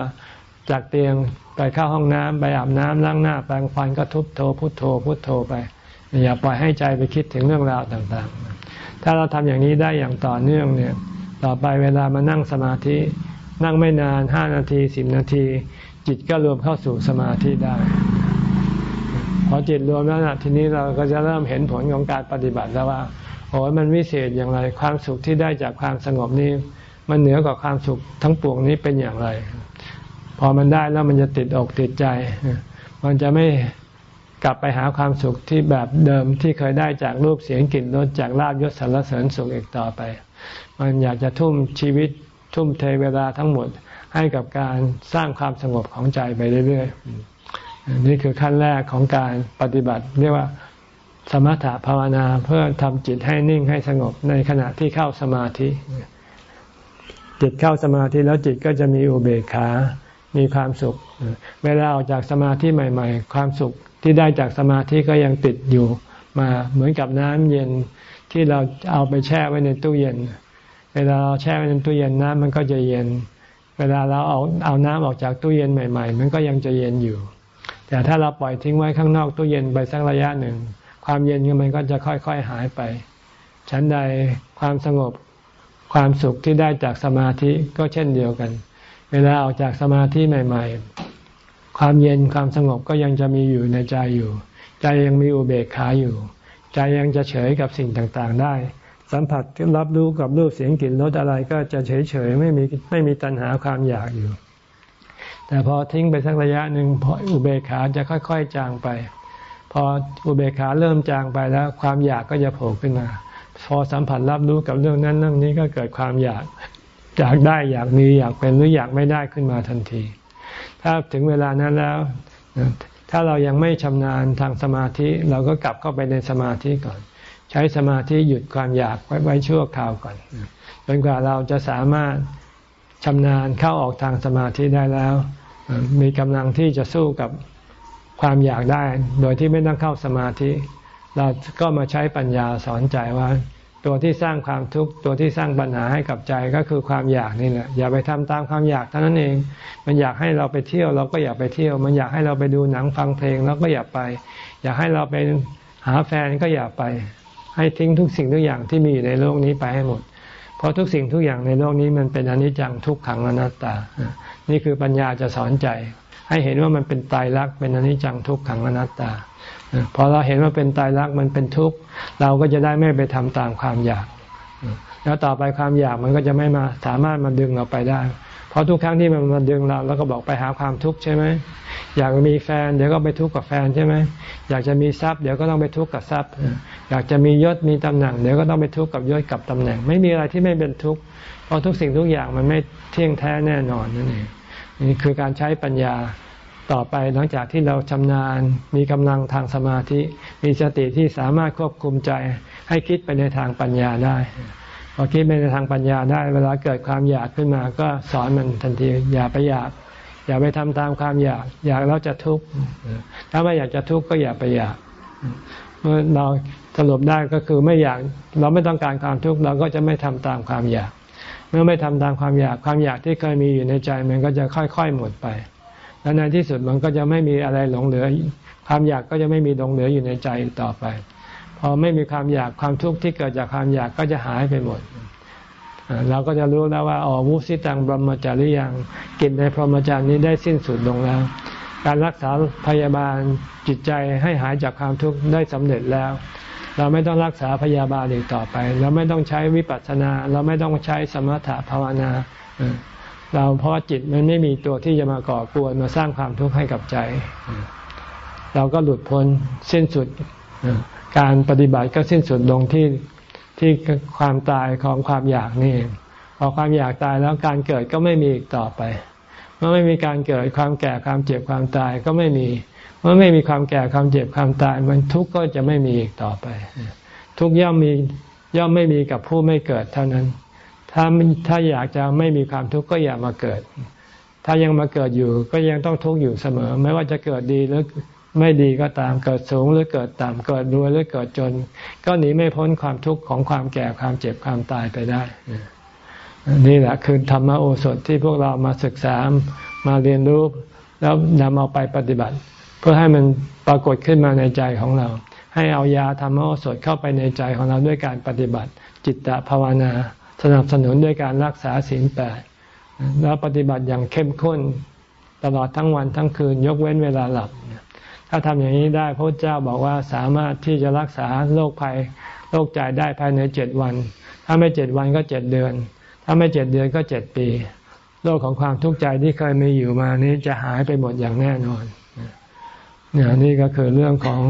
จากเตียงไปเข้าห้องน้ำไปอาบน้ำล้างหน้าแปรงฟันก็ทุบโธพุทโธพุทโธไป อย่าปล่อยให้ใจไปคิดถึงเรื่องราวต่างๆ ถ้าเราทำอย่างนี้ได้อย่างต่อเนื่องเนี่ย ต่อไปเวลามานั่งสมาธิ นั่งไม่นานห้านาทีสิบนาที จิตก็รวมเข้าสู่สมาธิได้พอจิตรวมแล้วนะทีนี้เราก็จะเริ่มเห็นผลของการปฏิบัติแล้วว่าโอ้มันวิเศษอย่างไร ความสุขที่ได้จากความสงบนี้ มันเหนือกว่าความสุขทั้งปวงนี้เป็นอย่างไร พอมันได้แล้วมันจะติดอกติดใจ มันจะไม่กลับไปหาความสุขที่แบบเดิมที่เคยได้จากรูปเสียงกลิ่นรสจากลาบยศสรรเสริญสุขอีกต่อไป มันอยากจะทุ่มชีวิต ทุ่มเทเวลาทั้งหมดให้กับการสร้างความสงบของใจไปเรื่อยๆนี่คือขั้นแรกของการปฏิบัติ เรียกว่าสมถะภาวนาเพื่อทำจิตให้นิ่งให้สงบในขณะที่เข้าสมาธิ จิตเข้าสมาธิแล้วจิตก็จะมีอุเบกขา มีความสุข เวลาออกจากสมาธิใหม่ ๆ ความสุขที่ได้จากสมาธิก็ยังติดอยู่มาเหมือนกับน้ำเย็นที่เราเอาไปแช่ไว้ในตู้เย็น เวลาเราแช่ไว้ในตู้เย็นน้ำมันก็จะเย็น เวลาเราเอาเอาน้ำออกจากตู้เย็นใหม่ ๆ มันก็ยังจะเย็นอยู่ แต่ถ้าเราปล่อยทิ้งไว้ข้างนอกตู้เย็นไปสักระยะหนึ่ง ความเย็นมันก็จะค่อยๆหายไป ฉันใดความสงบความสุขที่ได้จากสมาธิก็เช่นเดียวกัน เวลาออกจากสมาธิใหม่ ๆ ความเย็นความสงบก็ยังจะมีอยู่ในใจอยู่ ใจยังมีอุเบกขาอยู่ ใจยังจะเฉยกับสิ่งต่างๆได้ สัมผัสรับรู้กับรูปเสียงกลิ่นรสอะไรก็จะเฉยๆไม่มีไม่มีตัณหาความอยากอยู่ แต่พอทิ้งไปสักระยะหนึ่งพออุเบกขาจะค่อย ๆ จางไป พออุเบกขาเริ่มจางไปแล้ว ความอยากก็จะโผล่ขึ้นมา พอสัมผัสรับรู้กับเรื่องนั้นเรื่องนี้ก็เกิดความอยากอยากได้อยากมีอยากเป็นหรืออยากไม่ได้ขึ้นมาทันที ถ้าถึงเวลานั้นแล้ว ถ้าเรายังไม่ชำนาญทางสมาธิเราก็กลับเข้าไปในสมาธิก่อน ใช้สมาธิหยุดความอยากไว้ไว้ชั่วคราวก่อนจนกว่าเราจะสามารถชำนาญเข้าออกทางสมาธิได้แล้ว มีกำลังที่จะสู้กับความอยากได้ โดยที่ไม่ต้องเข้าสมาธิ เราก็มาใช้ปัญญาสอนใจว่า ตัวที่สร้างความทุกข์ตัวที่สร้างปัญหาให้กับใจก็คือความอยากนี่แหละอย่าไปทำตามความอยากเท่านั้นเอง มันอยากให้เราไปเที่ยวเราก็อย่าไปเที่ยว มันอยากให้เราไปดูหนังฟังเพลงเราก็อย่าไป อยากให้เราไปหาแฟนก็อย่าไป ให้ทิ้งทุกสิ่งทุกอย่างที่มีอยู่ในโลกนี้ไปให้หมด เพราะทุกสิ่งทุกอย่างในโลกนี้มันเป็นอนิจจังทุกขังอนัตตา นี่คือปัญญาจะสอนใจ ให้เห็นว่ามันเป็นตายรักเป็นอนิจจังทุกขังอนัตตาพอเราเห็นว่าเป็นตายรักมันเป็นทุกข์เราก็จะได้ไม่ไปทำตามความอยาก แล้วต่อไปความอยากมันก็จะไม่มาสามารถมาดึงเราไปได้ ราะทุกครั้งที่มันมาดึงเราแล้วก็บอกไปหาความทุกข์ใช่ไหมอยากมีแฟนเดี๋ยวก็ไปทุกข์กับแฟนใช่ไหมอยากจะมีทรัพย์เดี๋ยวก็ต้องไปทุกข์กับทรัพย์ อยากจะมียศมีตำแหน่งเดี๋ยวก็ต้องไปทุกข์กับยศกับตำแหน่ง ไม่มีอะไรที่ไม่เป็นทุกข์เพราะทุกสิ่งทุกอย่างมันไม่เที่ยงแท้แน่นอนนั่นเองนี่คือการใช้ปัญญาต่อไปหลังจากที่เราชำนาญมีกำลังทางสมาธิ มีสติที่สามารถควบคุมใจให้คิดไปในทางปัญญาได้ พอคิดไปในทางปัญญาได้ เวลาเกิดความอยากขึ้นมา ก็สอนมันทันที อย่าไปอยาก อย่าไปทำตามความอยาก อยากแล้วจะทุกข์ถ้าไม่อยากจะทุกข์ก็อย่าไปอยากเมื่อเราสรุปได้ก็คือไม่อยากเราไม่ต้องการความทุกข์เราก็จะไม่ทำตามความอยาก เมื่อไม่ทำตามความอยากความอยากที่เคยมีอยู่ในใจมันก็จะค่อยๆหมดไป แล้วในที่สุดมันก็จะไม่มีอะไรหลงเหลือ ความอยากก็จะไม่มีหลงเหลืออยู่ในใจต่อไป พอไม่มีความอยากความทุกข์ที่เกิดจากความอยากก็จะหายไปหมดเราก็จะรู้แล้วว่าอ๋อมุสิตังบรมจาริยังกิจในพรหมจารย์นี้ได้สิ้นสุดลงแล้ว การรักษาพยาบาลจิตใจให้หายจากความทุกข์ได้สำเร็จแล้ว เราไม่ต้องรักษาพยาบาลอีกต่อไป เราไม่ต้องใช้วิปัสสนา เราไม่ต้องใช้สมถะภาวนาเราเพราะจิตมันไม่มีตัวที่จะมาก่อกวนมาสร้างความทุกข์ให้กับใจ เราก็หลุดพ้นสิ้นสุด การปฏิบัติก็สิ้นสุดลงที่ที่ความตายของความอยากนี่พอความอยากตายแล้วการเกิดก็ไม่มีอีกต่อไป เมื่อไม่มีการเกิดความแก่ความเจ็บความตายก็ไม่มี เมื่อไม่มีความแก่ความเจ็บความตาย มันทุกข์ก็จะไม่มีอีกต่อไป ทุกย่อมมีย่อมไม่มีกับผู้ไม่เกิดเท่านั้น ถ้าถ้าอยากจะไม่มีความทุกข์ก็อย่ามาเกิด ถ้ายังมาเกิดอยู่ก็ยังต้องทุกข์อยู่เสมอ ไม่ว่าจะเกิดดีหรือ ไม่ดีก็ตามเกิดสูงหรือเกิดต่ำเกิดรวยหรือเกิดจน ก็หนีไม่พ้นความทุกข์ของความแก่ความเจ็บความตายไปได้ นี่แหละคือธรรมโอสถที่พวกเรามาศึกษามาเรียนรู้แล้วนำเอาไปปฏิบัติ เพื่อให้มันปรากฏขึ้นมาในใจของเรา ให้เอายาธรรมโอสถเข้าไปในใจของเราด้วยการปฏิบัติ จิตตภาวนา สนับสนุนด้วยการรักษาศีลแปดแล้วปฏิบัติอย่างเข้มข้น ตลอดทั้งวันทั้งคืนยกเว้นเวลาหลับ ถ้าทำอย่างนี้ได้พระเจ้าบอกว่าสามารถที่จะรักษาโรคภัยโรคใจได้ภายในเจ็ดวัน ถ้าไม่เจ็ดวันก็เจ็ดเดือน ถ้าไม่เจ็ดเดือนก็เจ็ดปี โรคของความทุกข์ใจที่เคยมีอยู่มานี้จะหายไปหมดอย่างแน่นอนเนี่ยนี่ก็คือเรื่องของ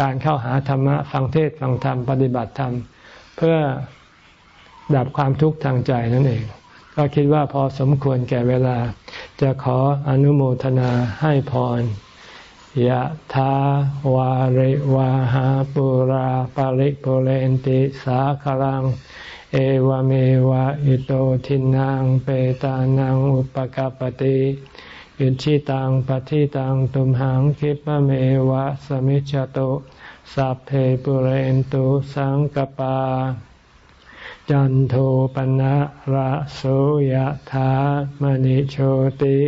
การเข้าหาธรรมะฟังเทศฟังธรรมปฏิบัติธรรม เพื่อดับความทุกข์ทางใจนั่นเอง ก็คิดว่าพอสมควรแก่เวลา จะขออนุโมทนาให้พร ยะถาวาริวะหาปูราปะริปูเรนติสาคะรัง เอวะเมวะอิโตทินนังเปตานังอุปะกัปปะติอิจฉิตังปัตถิตังตุมหัง ขิปปะเมวะ สะมิชฌะตุ สัพเพปูเรนตุสังกัปปา จันโทปัณณะระโสยะถามณิโชติ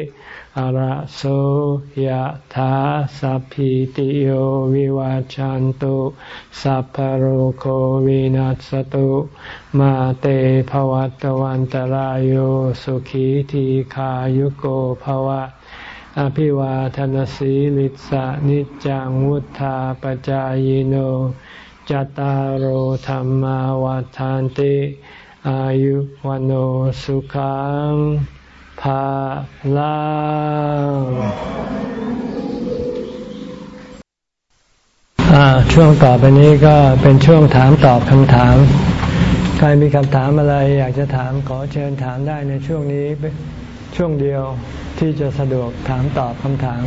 ระโสยธาสัพพิติโยวิวาจันตุสัพพโรโควินัสตุมาเตภวัตวันตรโยสุขีทีขายุโกภวะ อภิวาทนสีลิสานิจังวุธาปจายโน จตารโหธรรมวาทานติ อายุวันโอสุขังภาลังช่วงต่อไปนี้ก็เป็นช่วงถามตอบคำถาม ใครมีคำถามอะไรอยากจะถามขอเชิญถามได้ในช่วงนี้ช่วงเดียวที่จะสะดวกถามตอบคำถาม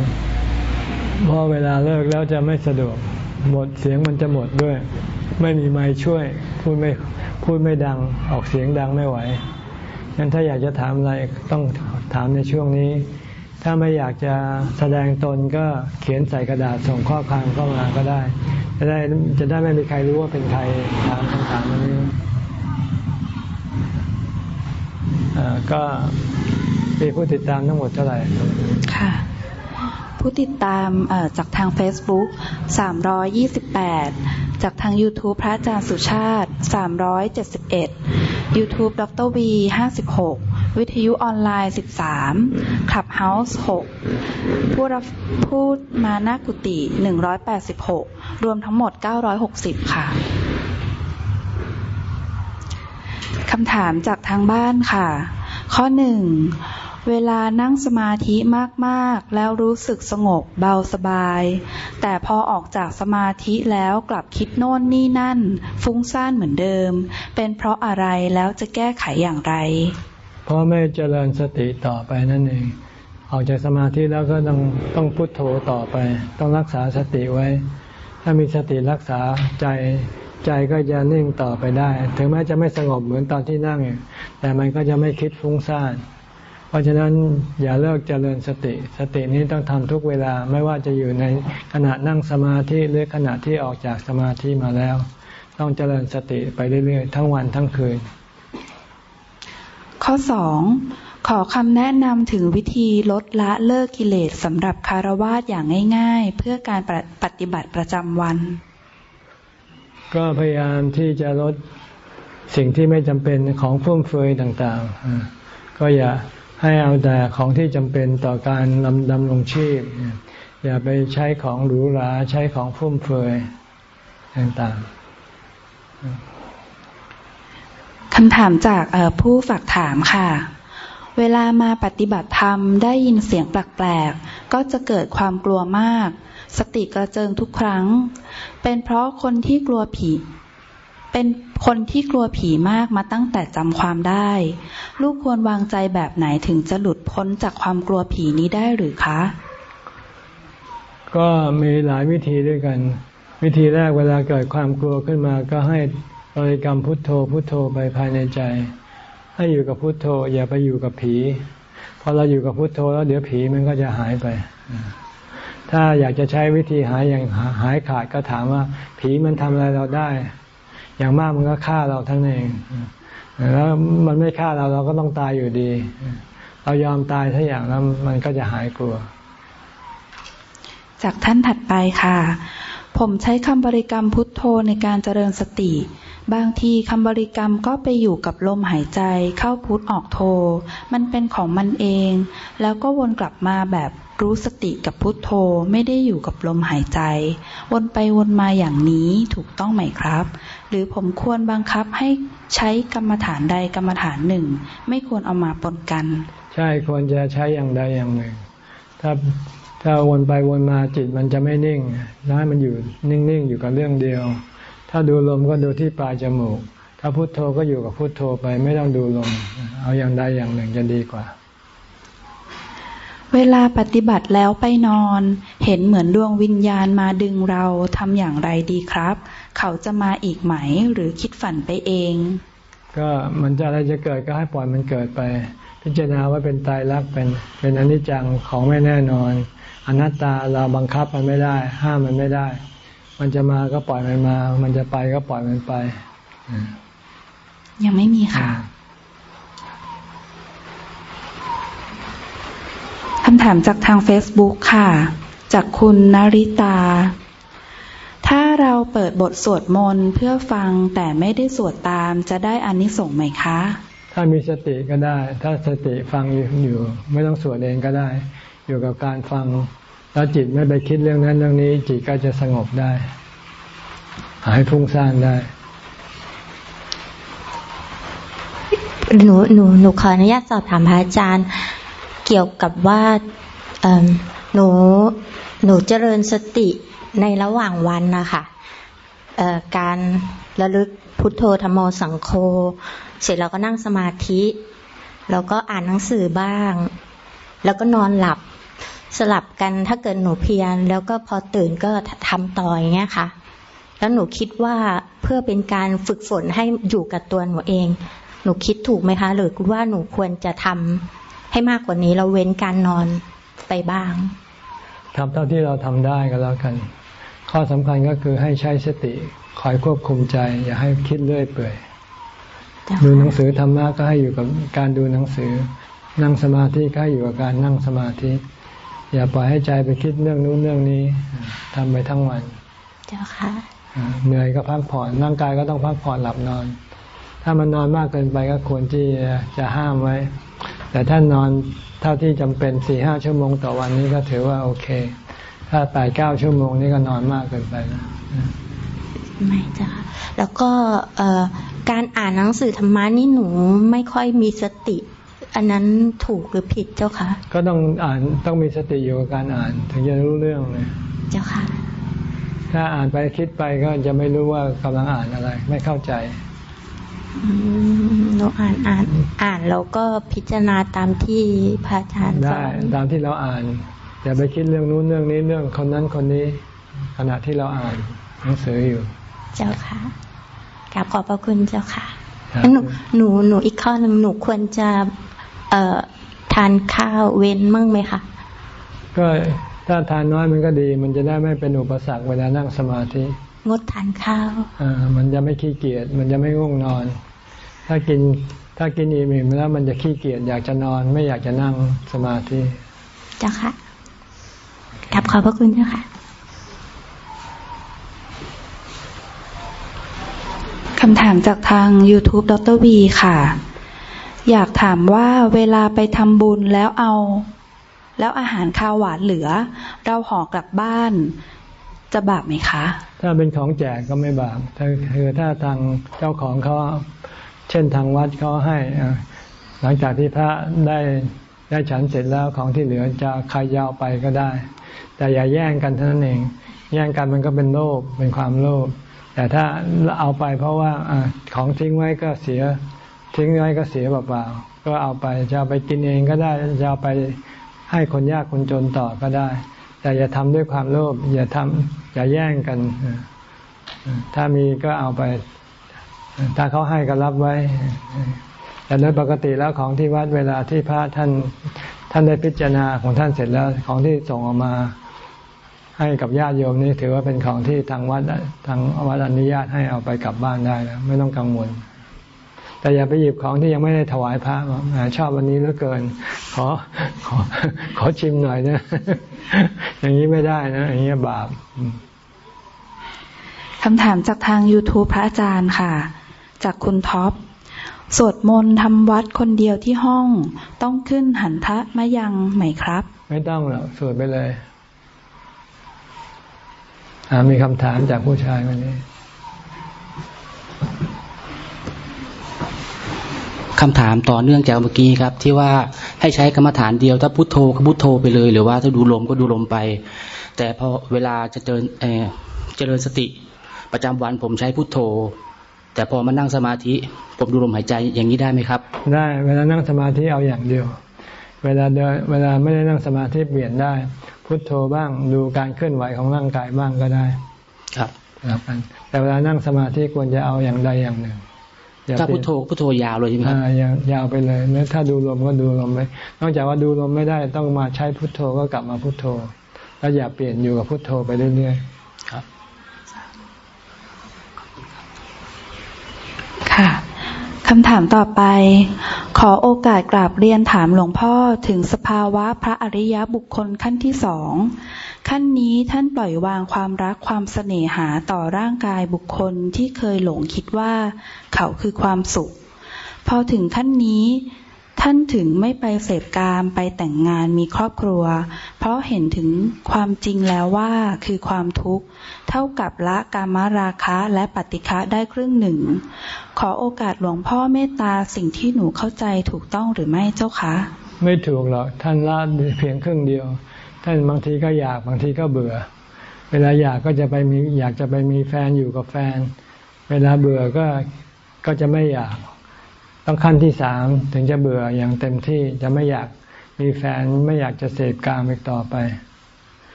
เพราะเวลาเลิกแล้วจะไม่สะดวก หมดเสียงมันจะหมดด้วย ไม่มีไม้ช่วยพูดไม่พูดไม่ดังออกเสียงดังไม่ไหวงั้นถ้าอยากจะถามอะไรต้องถามในช่วงนี้ ถ้าไม่อยากจะแสดงตนก็เขียนใส่กระดาษส่งข้อความเข้ามาก็ได้ จะได้จะได้ไม่มีใครรู้ว่าเป็นใครถามคำถามนี้ก็มีผู้ติดตามทั้งหมดเท่าไหร่ค่ะ ผู้ติดตามจากทาง Facebook 328 จากทาง YouTube พระอาจารย์สุชาติ 371 YouTube ดร V 56 วิทยุออนไลน์ 13 Clubhouse 6ผู้รับพูดมาหน้ากุฏิ186 รวมทั้งหมด 960 ค่ะคำถามจากทางบ้านค่ะ ข้อหนึ่ง เวลานั่งสมาธิมากๆ แล้วรู้สึกสงบเบาสบาย แต่พอออกจากสมาธิแล้วกลับคิดโน่นนี่นั่น ฟุ้งซ่านเหมือนเดิม เป็นเพราะอะไรแล้วจะแก้ไขอย่างไร เพราะไม่เจริญสติต่อไปนั่นเอง ออกจากสมาธิแล้วก็ต้องต้องพุโทโธต่อไป ต้องรักษาสติไว้ ถ้ามีสติรักษาใจใจก็จะนิ่งต่อไปได้ ถึงแม้จะไม่สงบเหมือนตอนที่นั่ง แต่มันก็จะไม่คิดฟุ้งซ่าน เพราะฉะนั้นอย่าเลิกเจริญสติ สตินี้ต้องทำทุกเวลาไม่ว่าจะอยู่ในขณะนั่งสมาธิหรือขณะที่ออกจากสมาธิมาแล้ว ต้องเจริญสติไปเรื่อยๆ ทั้งวันทั้งคืน ข้อสองขอคำแนะนำถึงวิธีลดละเลิกกิเลสสำหรับคารวาสอย่างง่าย ๆ เพื่อการปฏิบัติประจำวัน ก็พยายามที่จะลดสิ่งที่ไม่จำเป็นของฟุ่มเฟือยต่างๆ ก็อย่า ให้เอาแต่ของที่จำเป็นต่อการดำดำรงชีพ อย่าไปใช้ของหรูหราใช้ของฟุ่มเฟือยต่างๆคำถามจากผู้ฝากถามค่ะ เวลามาปฏิบัติธรรมได้ยินเสียงแปลกๆ ก็จะเกิดความกลัวมาก สติกระเจิงทุกครั้ง เป็นเพราะคนที่กลัวผี เป็นคนที่กลัวผีมากมาตั้งแต่จำความได้ ลูกควรวางใจแบบไหนถึงจะหลุดพ้นจากความกลัวผีนี้ได้หรือคะ ก็มีหลายวิธีด้วยกัน วิธีแรกเวลาเกิดความกลัวขึ้นมา ก็ให้บริกรรมพุทโธพุทโธไปภายในใจ ให้อยู่กับพุทโธ อย่าไปอยู่กับผีพอเราอยู่กับพุทโธแล้วเดี๋ยวผีมันก็จะหายไป ถ้าอยากจะใช้วิธีหายอย่างหายขาดก็ถามว่า ผีมันทำอะไรเราได้ อย่างมากมันก็ฆ่าเราทั้งเองแล้วมันไม่ฆ่าเราเราก็ต้องตายอยู่ดี เรายอมตายถ้าอย่างนั้นมันก็จะหายกลัว จากท่านถัดไปค่ะ ผมใช้คำบริกรรมพุทโธในการเจริญสติ บางทีคำบริกรรมก็ไปอยู่กับลมหายใจเข้าพุทออกโธมันเป็นของมันเอง แล้วก็วนกลับมาแบบรู้สติกับพุทโธไม่ได้อยู่กับลมหายใจ วนไปวนมาอย่างนี้ถูกต้องไหมครับ หรือผมควรบังคับให้ใช้กรรมฐานใดกรรมฐานหนึ่ง ไม่ควรเอามาปนกัน ใช่ควรจะใช้อย่างใดอย่างหนึ่ง ถ้าถ้าวนไปวนมาจิตมันจะไม่นิ่งร้ายมันอยู่นิ่งๆอยู่กับเรื่องเดียว ถ้าดูลมก็ดูที่ปลายจมูก ถ้าพุโทโธก็อยู่กับพุโทโธไปไม่ต้องดูลม เอาอย่างใดอย่างหนึ่งจะดีกว่า เวลาปฏิบัติแล้วไปนอน เห็นเหมือนดวงวิญญาณมาดึงเราทำอย่างไรดีครับ เขาจะมาอีกไหมหรือคิดฝันไปเอง ก็มันจะอะไรจะเกิดก็ให้ปล่อยมันเกิดไป พิจารณาว่าเป็นตายรักเป็นเป็นอนิจจังของไม่แน่นอน อนัตตาเราบังคับมันไม่ได้ ห้ามมันไม่ได้ มันจะมาก็ปล่อยมันมา มันจะไปก็ปล่อยมันไปยังไม่มีค่ะำถามจากทาง Facebook ค่ะ จากคุณนริตา ถ้าเราเปิดบทสวดมนต์เพื่อฟังแต่ไม่ได้สวดตามจะได้อานิสงส์ไหมคะ ถ้ามีสติก็ได้ ถ้าสติฟังอยู่ ไม่ต้องสวดเองก็ได้ อยู่กับการฟังแล้วจิตไม่ไปคิดเรื่องนั้นเรื่องนี้ จิตก็จะสงบได้ หายพุ่งสร้างได้หนูหนูหนูขออนุญาตสอบถามพระอาจารย์ เกี่ยวกับว่าหนูหนูเจริญสติในระหว่างวันนะคะการระลึกพุทโธธรรมโมสังโฆเสร็จแล้วก็นั่งสมาธิแล้วก็อ่านหนังสือบ้าง แล้วก็นอนหลับสลับกันถ้าเกิดหนูเพียรแล้วก็พอตื่นก็ทำต่ออย่างเงี้ยค่ะ แล้วหนูคิดว่าเพื่อเป็นการฝึกฝนให้อยู่กับตัวหนูเอง หนูคิดถูกไหมคะ หรือว่าหนูควรจะทำ ให้มากกว่านี้เราเว้นการนอนไปบ้างทำเท่าที่เราทำได้ก็แล้วกัน ข้อสำคัญก็คือให้ใช้สติคอยควบคุมใจ อย่าให้คิดเรื่อยเปื่อยดูหนังสือธรรมะก็ให้อยู่กับการดูหนังสือ นั่งสมาธิก็ให้อยู่กับการนั่งสมาธิ อย่าปล่อยให้ใจไปคิดเรื่องนู้นเรื่องนี้ทำไปทั้งวัน เจ้าค่ะเหนื่อยก็พักผ่อนร่างกายก็ต้องพักผ่อนหลับนอน ถ้ามันนอนมากเกินไปก็ควรที่จะห้ามไว้ แต่ถ้านอนเท่าที่จำเป็นสี่ห้าชั่วโมงต่อวันนี้ก็ถือว่าโอเค ถ้าแปดเก้าชั่วโมงนี้ก็นอนมากเกินไปนะไม่จ้ะแล้วก็การอ่านหนังสือธรรมะนี่หนูไม่ค่อยมีสติ อันนั้นถูกหรือผิดเจ้าคะก็ต้องอ่านต้องมีสติอยู่กับการอ่าน ถึงจะรู้เรื่องเลยเจ้าค่ะ ถ้าอ่านไปคิดไปก็จะไม่รู้ว่ากำลังอ่านอะไร ไม่เข้าใจ เราอ่านอ่านอ่านแล้วก็พิจารณาตามที่พระอาจารย์สอนได้ตามที่เราอ่านอย่าไปคิดเรื่องนู้นเรื่องนี้เรื่องคนนั้นคนนี้ ขณะที่เราอ่านหนังสืออยู่ เจ้าค่ะกราบขอบพระคุณเจ้าค่ะหนูหนูหนูอีกข้อหนึ่งหนูควรจะเอ่อทานข้าวเว้นมั่งไหมคะก็ถ้าทานน้อยมันก็ดี มันจะได้ไม่เป็นอุปสรรคเวลานั่งสมาธิงดทานข้าวอ่ามันจะไม่ขี้เกียจมันจะไม่ง่วงนอน ถ้ากินถ้ากินอิ่มๆแล้วมันจะขี้เกียจอยากจะนอน ไม่อยากจะนั่งสมาธิเจ้าค่ะกลับขอบพระคุณเจ้าค่ะคำถามจากทาง YouTube ดรวีค่ะ อยากถามว่าเวลาไปทำบุญแล้วเอา แล้วอาหารข้าวหวานเหลือ เราห่อกลับบ้านจะบาปไหมคะ ถ้าเป็นของแจกก็ไม่บาปถ้าคือถ้าทางเจ้าของเขา เช่นทางวัดเขาให้หลังจากที่พระได้ได้ฉันเสร็จแล้วของที่เหลือจะใครยาวไปก็ได้ แต่อย่าแย่งกันเท่านั้นเอง แย่งกันมันก็เป็นโลภเป็นความโลภแต่ถ้าเอาไปเพราะว่าอของทิ้งไว้ก็เสียทิ้งไว้ก็เสียเปล่าๆก็เอาไปจะเอาไปกินเองก็ได้จะเอาไปให้คนยากคนจนต่อก็ได้ แต่อย่าทำด้วยความโลภอย่าทำอย่าแย่งกัน ถ้ามีก็เอาไป ถ้าเขาให้ก็รับไว้ แต่โดยปกติแล้วของที่วัดเวลาที่พระท่านท่านได้พิจารณาของท่านเสร็จแล้วของที่ส่งออกมาให้กับญาติโยมนี่ถือว่าเป็นของที่ทางวัดทางวัดอนุญาตให้เอาไปกลับบ้านได้แล้วไม่ต้องกังวล แต่อย่าไปหยิบของที่ยังไม่ได้ถวายพระชอบวันนี้เหลือเกิน ขอขอขอชิมหน่อยนะ อย่างนี้ไม่ได้นะ อย่างนี้บาปคำถามจากทาง YouTube พระอาจารย์ค่ะ จากคุณท็อป สวดมนต์ทำวัดคนเดียวที่ห้อง ต้องขึ้นหันทะมะยังไหมครับ ไม่ต้องหรอกสวดไปเลยมีคำถามจากผู้ชายวันนี้คำถามต่อเนื่องจากเมื่อกี้ครับ ที่ว่าให้ใช้กรรมฐานเดียว ถ้าพุโทโธก็พุโทโธไปเลย หรือว่าถ้าดูลมก็ดูลมไป แต่พอเวลาจะเจริญเจริญสติประจำวันผมใช้พุโทโธ แต่พอมานั่งสมาธิผมดูลมหายใจอย่างนี้ได้ไหมครับ ได้เวลานั่งสมาธิเอาอย่างเดียว เวลาเดินเวลาไม่ได้นั่งสมาธิเปลี่ยนได้ พุทโธบ้างดูการเคลื่อนไหวของร่างกายบ้างก็ได้ ครับครับกันแต่เวลานั่งสมาธิควรจะเอาอย่างใดอย่างหนึ่งถ้าพุทโธพุทโธยาวเลยใช่ไหมครับยาวไปเลยแล้วถ้าดูลมก็ดูลมไปนอกจากว่าดูลมไม่ได้ต้องมาใช้พุทโธก็กลับมาพุทโธ แล้วอย่าเปลี่ยนอยู่กับพุทโธไปเรื่อยๆครับ ค่ะ คำถามต่อไป ขอโอกาสกราบเรียนถามหลวงพ่อถึงสภาวะพระอริยบุคคลขั้นที่สองขั้นนี้ท่านปล่อยวางความรักความเสน่หาต่อร่างกายบุคคลที่เคยหลงคิดว่า เขาคือความสุข พอถึงขั้นนี้ ท่านถึงไม่ไปเสพกามไปแต่งงานมีครอบครัว เพราะเห็นถึงความจริงแล้วว่าคือความทุกข์ เท่ากับละกามราคะและปฏิฆะได้ครึ่งหนึ่ง ขอโอกาสหลวงพ่อเมตตาสิ่งที่หนูเข้าใจถูกต้องหรือไม่เจ้าคะ ไม่ถูกหรอกท่านละเพียงครึ่งเดียว ท่านบางทีก็อยากบางทีก็เบื่อ เวลาอยากก็จะไปมีอยากจะไปมีแฟนอยู่กับแฟน เวลาเบื่อก็ก็จะไม่อยาก ต้องขั้นที่สามถึงจะเบื่ออย่างเต็มที่จะไม่อยากมีแฟนไม่อยากจะเสพกามอีกต่อไป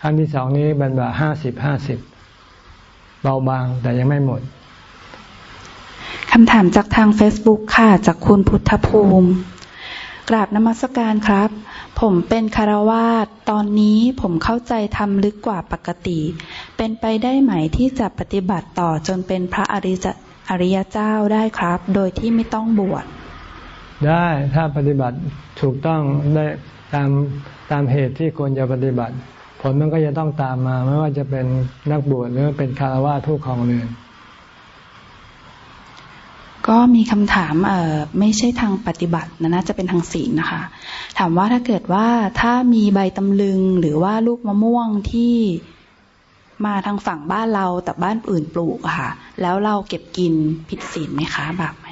ขั้นที่สองนี้เป็นแบบห้าสิบห้าสิบเบาบางแต่ยังไม่หมดคำถามจากทาง Facebook ค่ะ จากคุณพุทธภูมิ กราบนมัสการครับ ผมเป็นคารวาสตอนนี้ผมเข้าใจทำลึกกว่าปกติ เป็นไปได้ไหมที่จะปฏิบัติต่อจนเป็นพระอริย อริยเจ้าได้ครับ โดยที่ไม่ต้องบวชได้ถ้าปฏิบัติถูกต้องได้ตามตามเหตุที่ควรจะปฏิบัติ ผลมันก็จะต้องตามมา ไม่ว่าจะเป็นนักบวชหรือเป็นคารวะผู้ครองเรือนก็มีคำถามเอ่อไม่ใช่ทางปฏิบัตินะน่าจะเป็นทางศีลนะคะ ถามว่าถ้าเกิดว่าถ้ามีใบตำลึงหรือว่าลูกมะม่วงที่ มาทางฝั่งบ้านเราแต่บ้านอื่นปลูกค่ะ แล้วเราเก็บกินผิดศีลไหมคะบาปไหม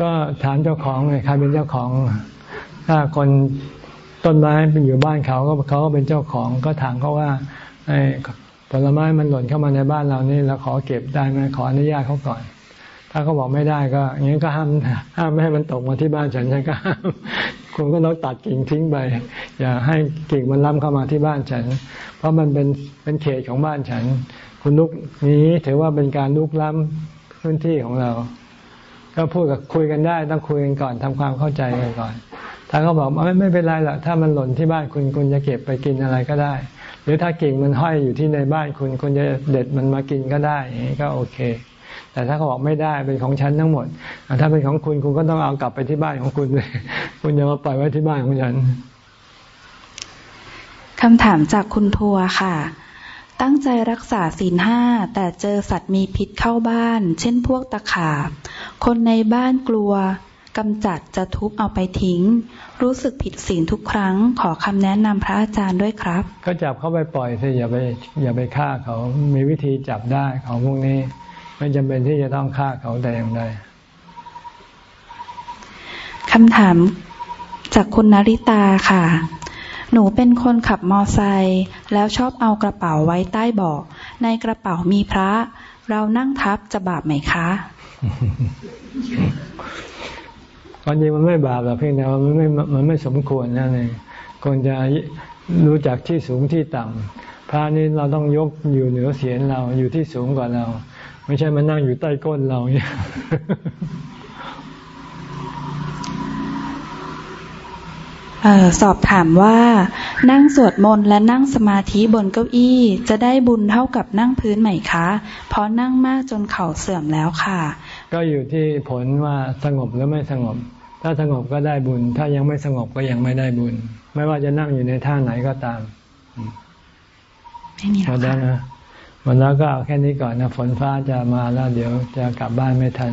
ก็ถามเจ้าของไงใครเป็นเจ้าของ ถ้าคนต้นไม้เป็นอยู่บ้านเขาก็เขาก็เป็นเจ้าของก็ถามเขาว่าไอ้ผลไม้มันหล่นเข้ามาในบ้านเรานี่เราขอเก็บได้ไหมขออนุญาตเขาก่อน ถ้าเขาบอกไม่ได้ก็อย่างนี้ก็ห้ามห้ามไม่ให้มันตกมาที่บ้านฉันฉันก็ห้ามคุณก็ต้องตัดกิ่งทิ้งไปอย่าให้กิ่งมันล้ำเข้ามาที่บ้านฉัน เพราะมันเป็นเป็นเขตของบ้านฉัน คุณลุกนี้ถือว่าเป็นการลุกล้ำพื้นที่ของเรา ก็พูดกับคุยกันได้ ต้องคุยกันก่อนทำความเข้าใจกันก่อนถ้าเขาบอกไม่ไม่เป็นไรหรอกถ้ามันหล่นที่บ้านคุณคุณจะเก็บไปกินอะไรก็ได้ หรือถ้ากิ่งมันห้อยอยู่ที่ในบ้านคุณคุณจะเด็ดมันมากินก็ได้อย่างนี้ก็โอเค แต่ถ้าเขาบอกไม่ได้เป็นของฉันทั้งหมด ถ้าเป็นของคุณคุณก็ต้องเอากลับไปที่บ้านของคุณเลยคุณอย่ามาปล่อยไว้ที่บ้านของฉันำถามจากคุณทัวค่ะ ตั้งใจรักษาศีลห้าแต่เจอสัตว์มีพิษเข้าบ้าน เช่นพวกตะขาบ คนในบ้านกลัวกำจัดจะทุบเอาไปทิ้ง รู้สึกผิดศีลทุกครั้ง ขอคำแนะนำพระอาจารย์ด้วยครับ ก็จับเขาไปปล่อยสิอย่าไปอย่าไปฆ่าเขามีวิธีจับได้ของพวกนี้ ไม่จำเป็นที่จะต้องฆ่าเขาแต่อย่างใดคำถามจากคุณนริตาค่ะ หนูเป็นคนขับมอไซค์แล้วชอบเอากระเป๋าไว้ใต้เบาะในกระเป๋ามีพระ เรานั่งทับจะบาปไหมคะความจริงมันไม่บาปหรอกเพียงแต่ว่ามันไม่มันไม่สมควรนั่นเองควรจะรู้จักที่สูงที่ต่ำพระนี้เราต้องยกอยู่เหนือเสียนเราอยู่ที่สูงกว่าเรา ไม่ใช่มานั่งอยู่ใต้ก้นเราเนี่ย ออสอบถามว่านั่งสวดมนต์และนั่งสมาธิบนเก้าอี้ จะได้บุญเท่ากับนั่งพื้นไหมคะ เพราะนั่งมากจนเข่าเสื่อมแล้วค่ะ ก็อยู่ที่ผลว่าสงบหรือไม่สงบ ถ้าสงบก็ได้บุญ ถ้ายังไม่สงบก็ยังไม่ได้บุญ ไม่ว่าจะนั่งอยู่ในท่าไหนก็ตามไม่มีหมแล้วดแล้วค่ะนะหมดแล้วก็เอาแค่นี้ก่อนนะฝนฟ้าจะมาแล้วเดี๋ยวจะกลับบ้านไม่ทัน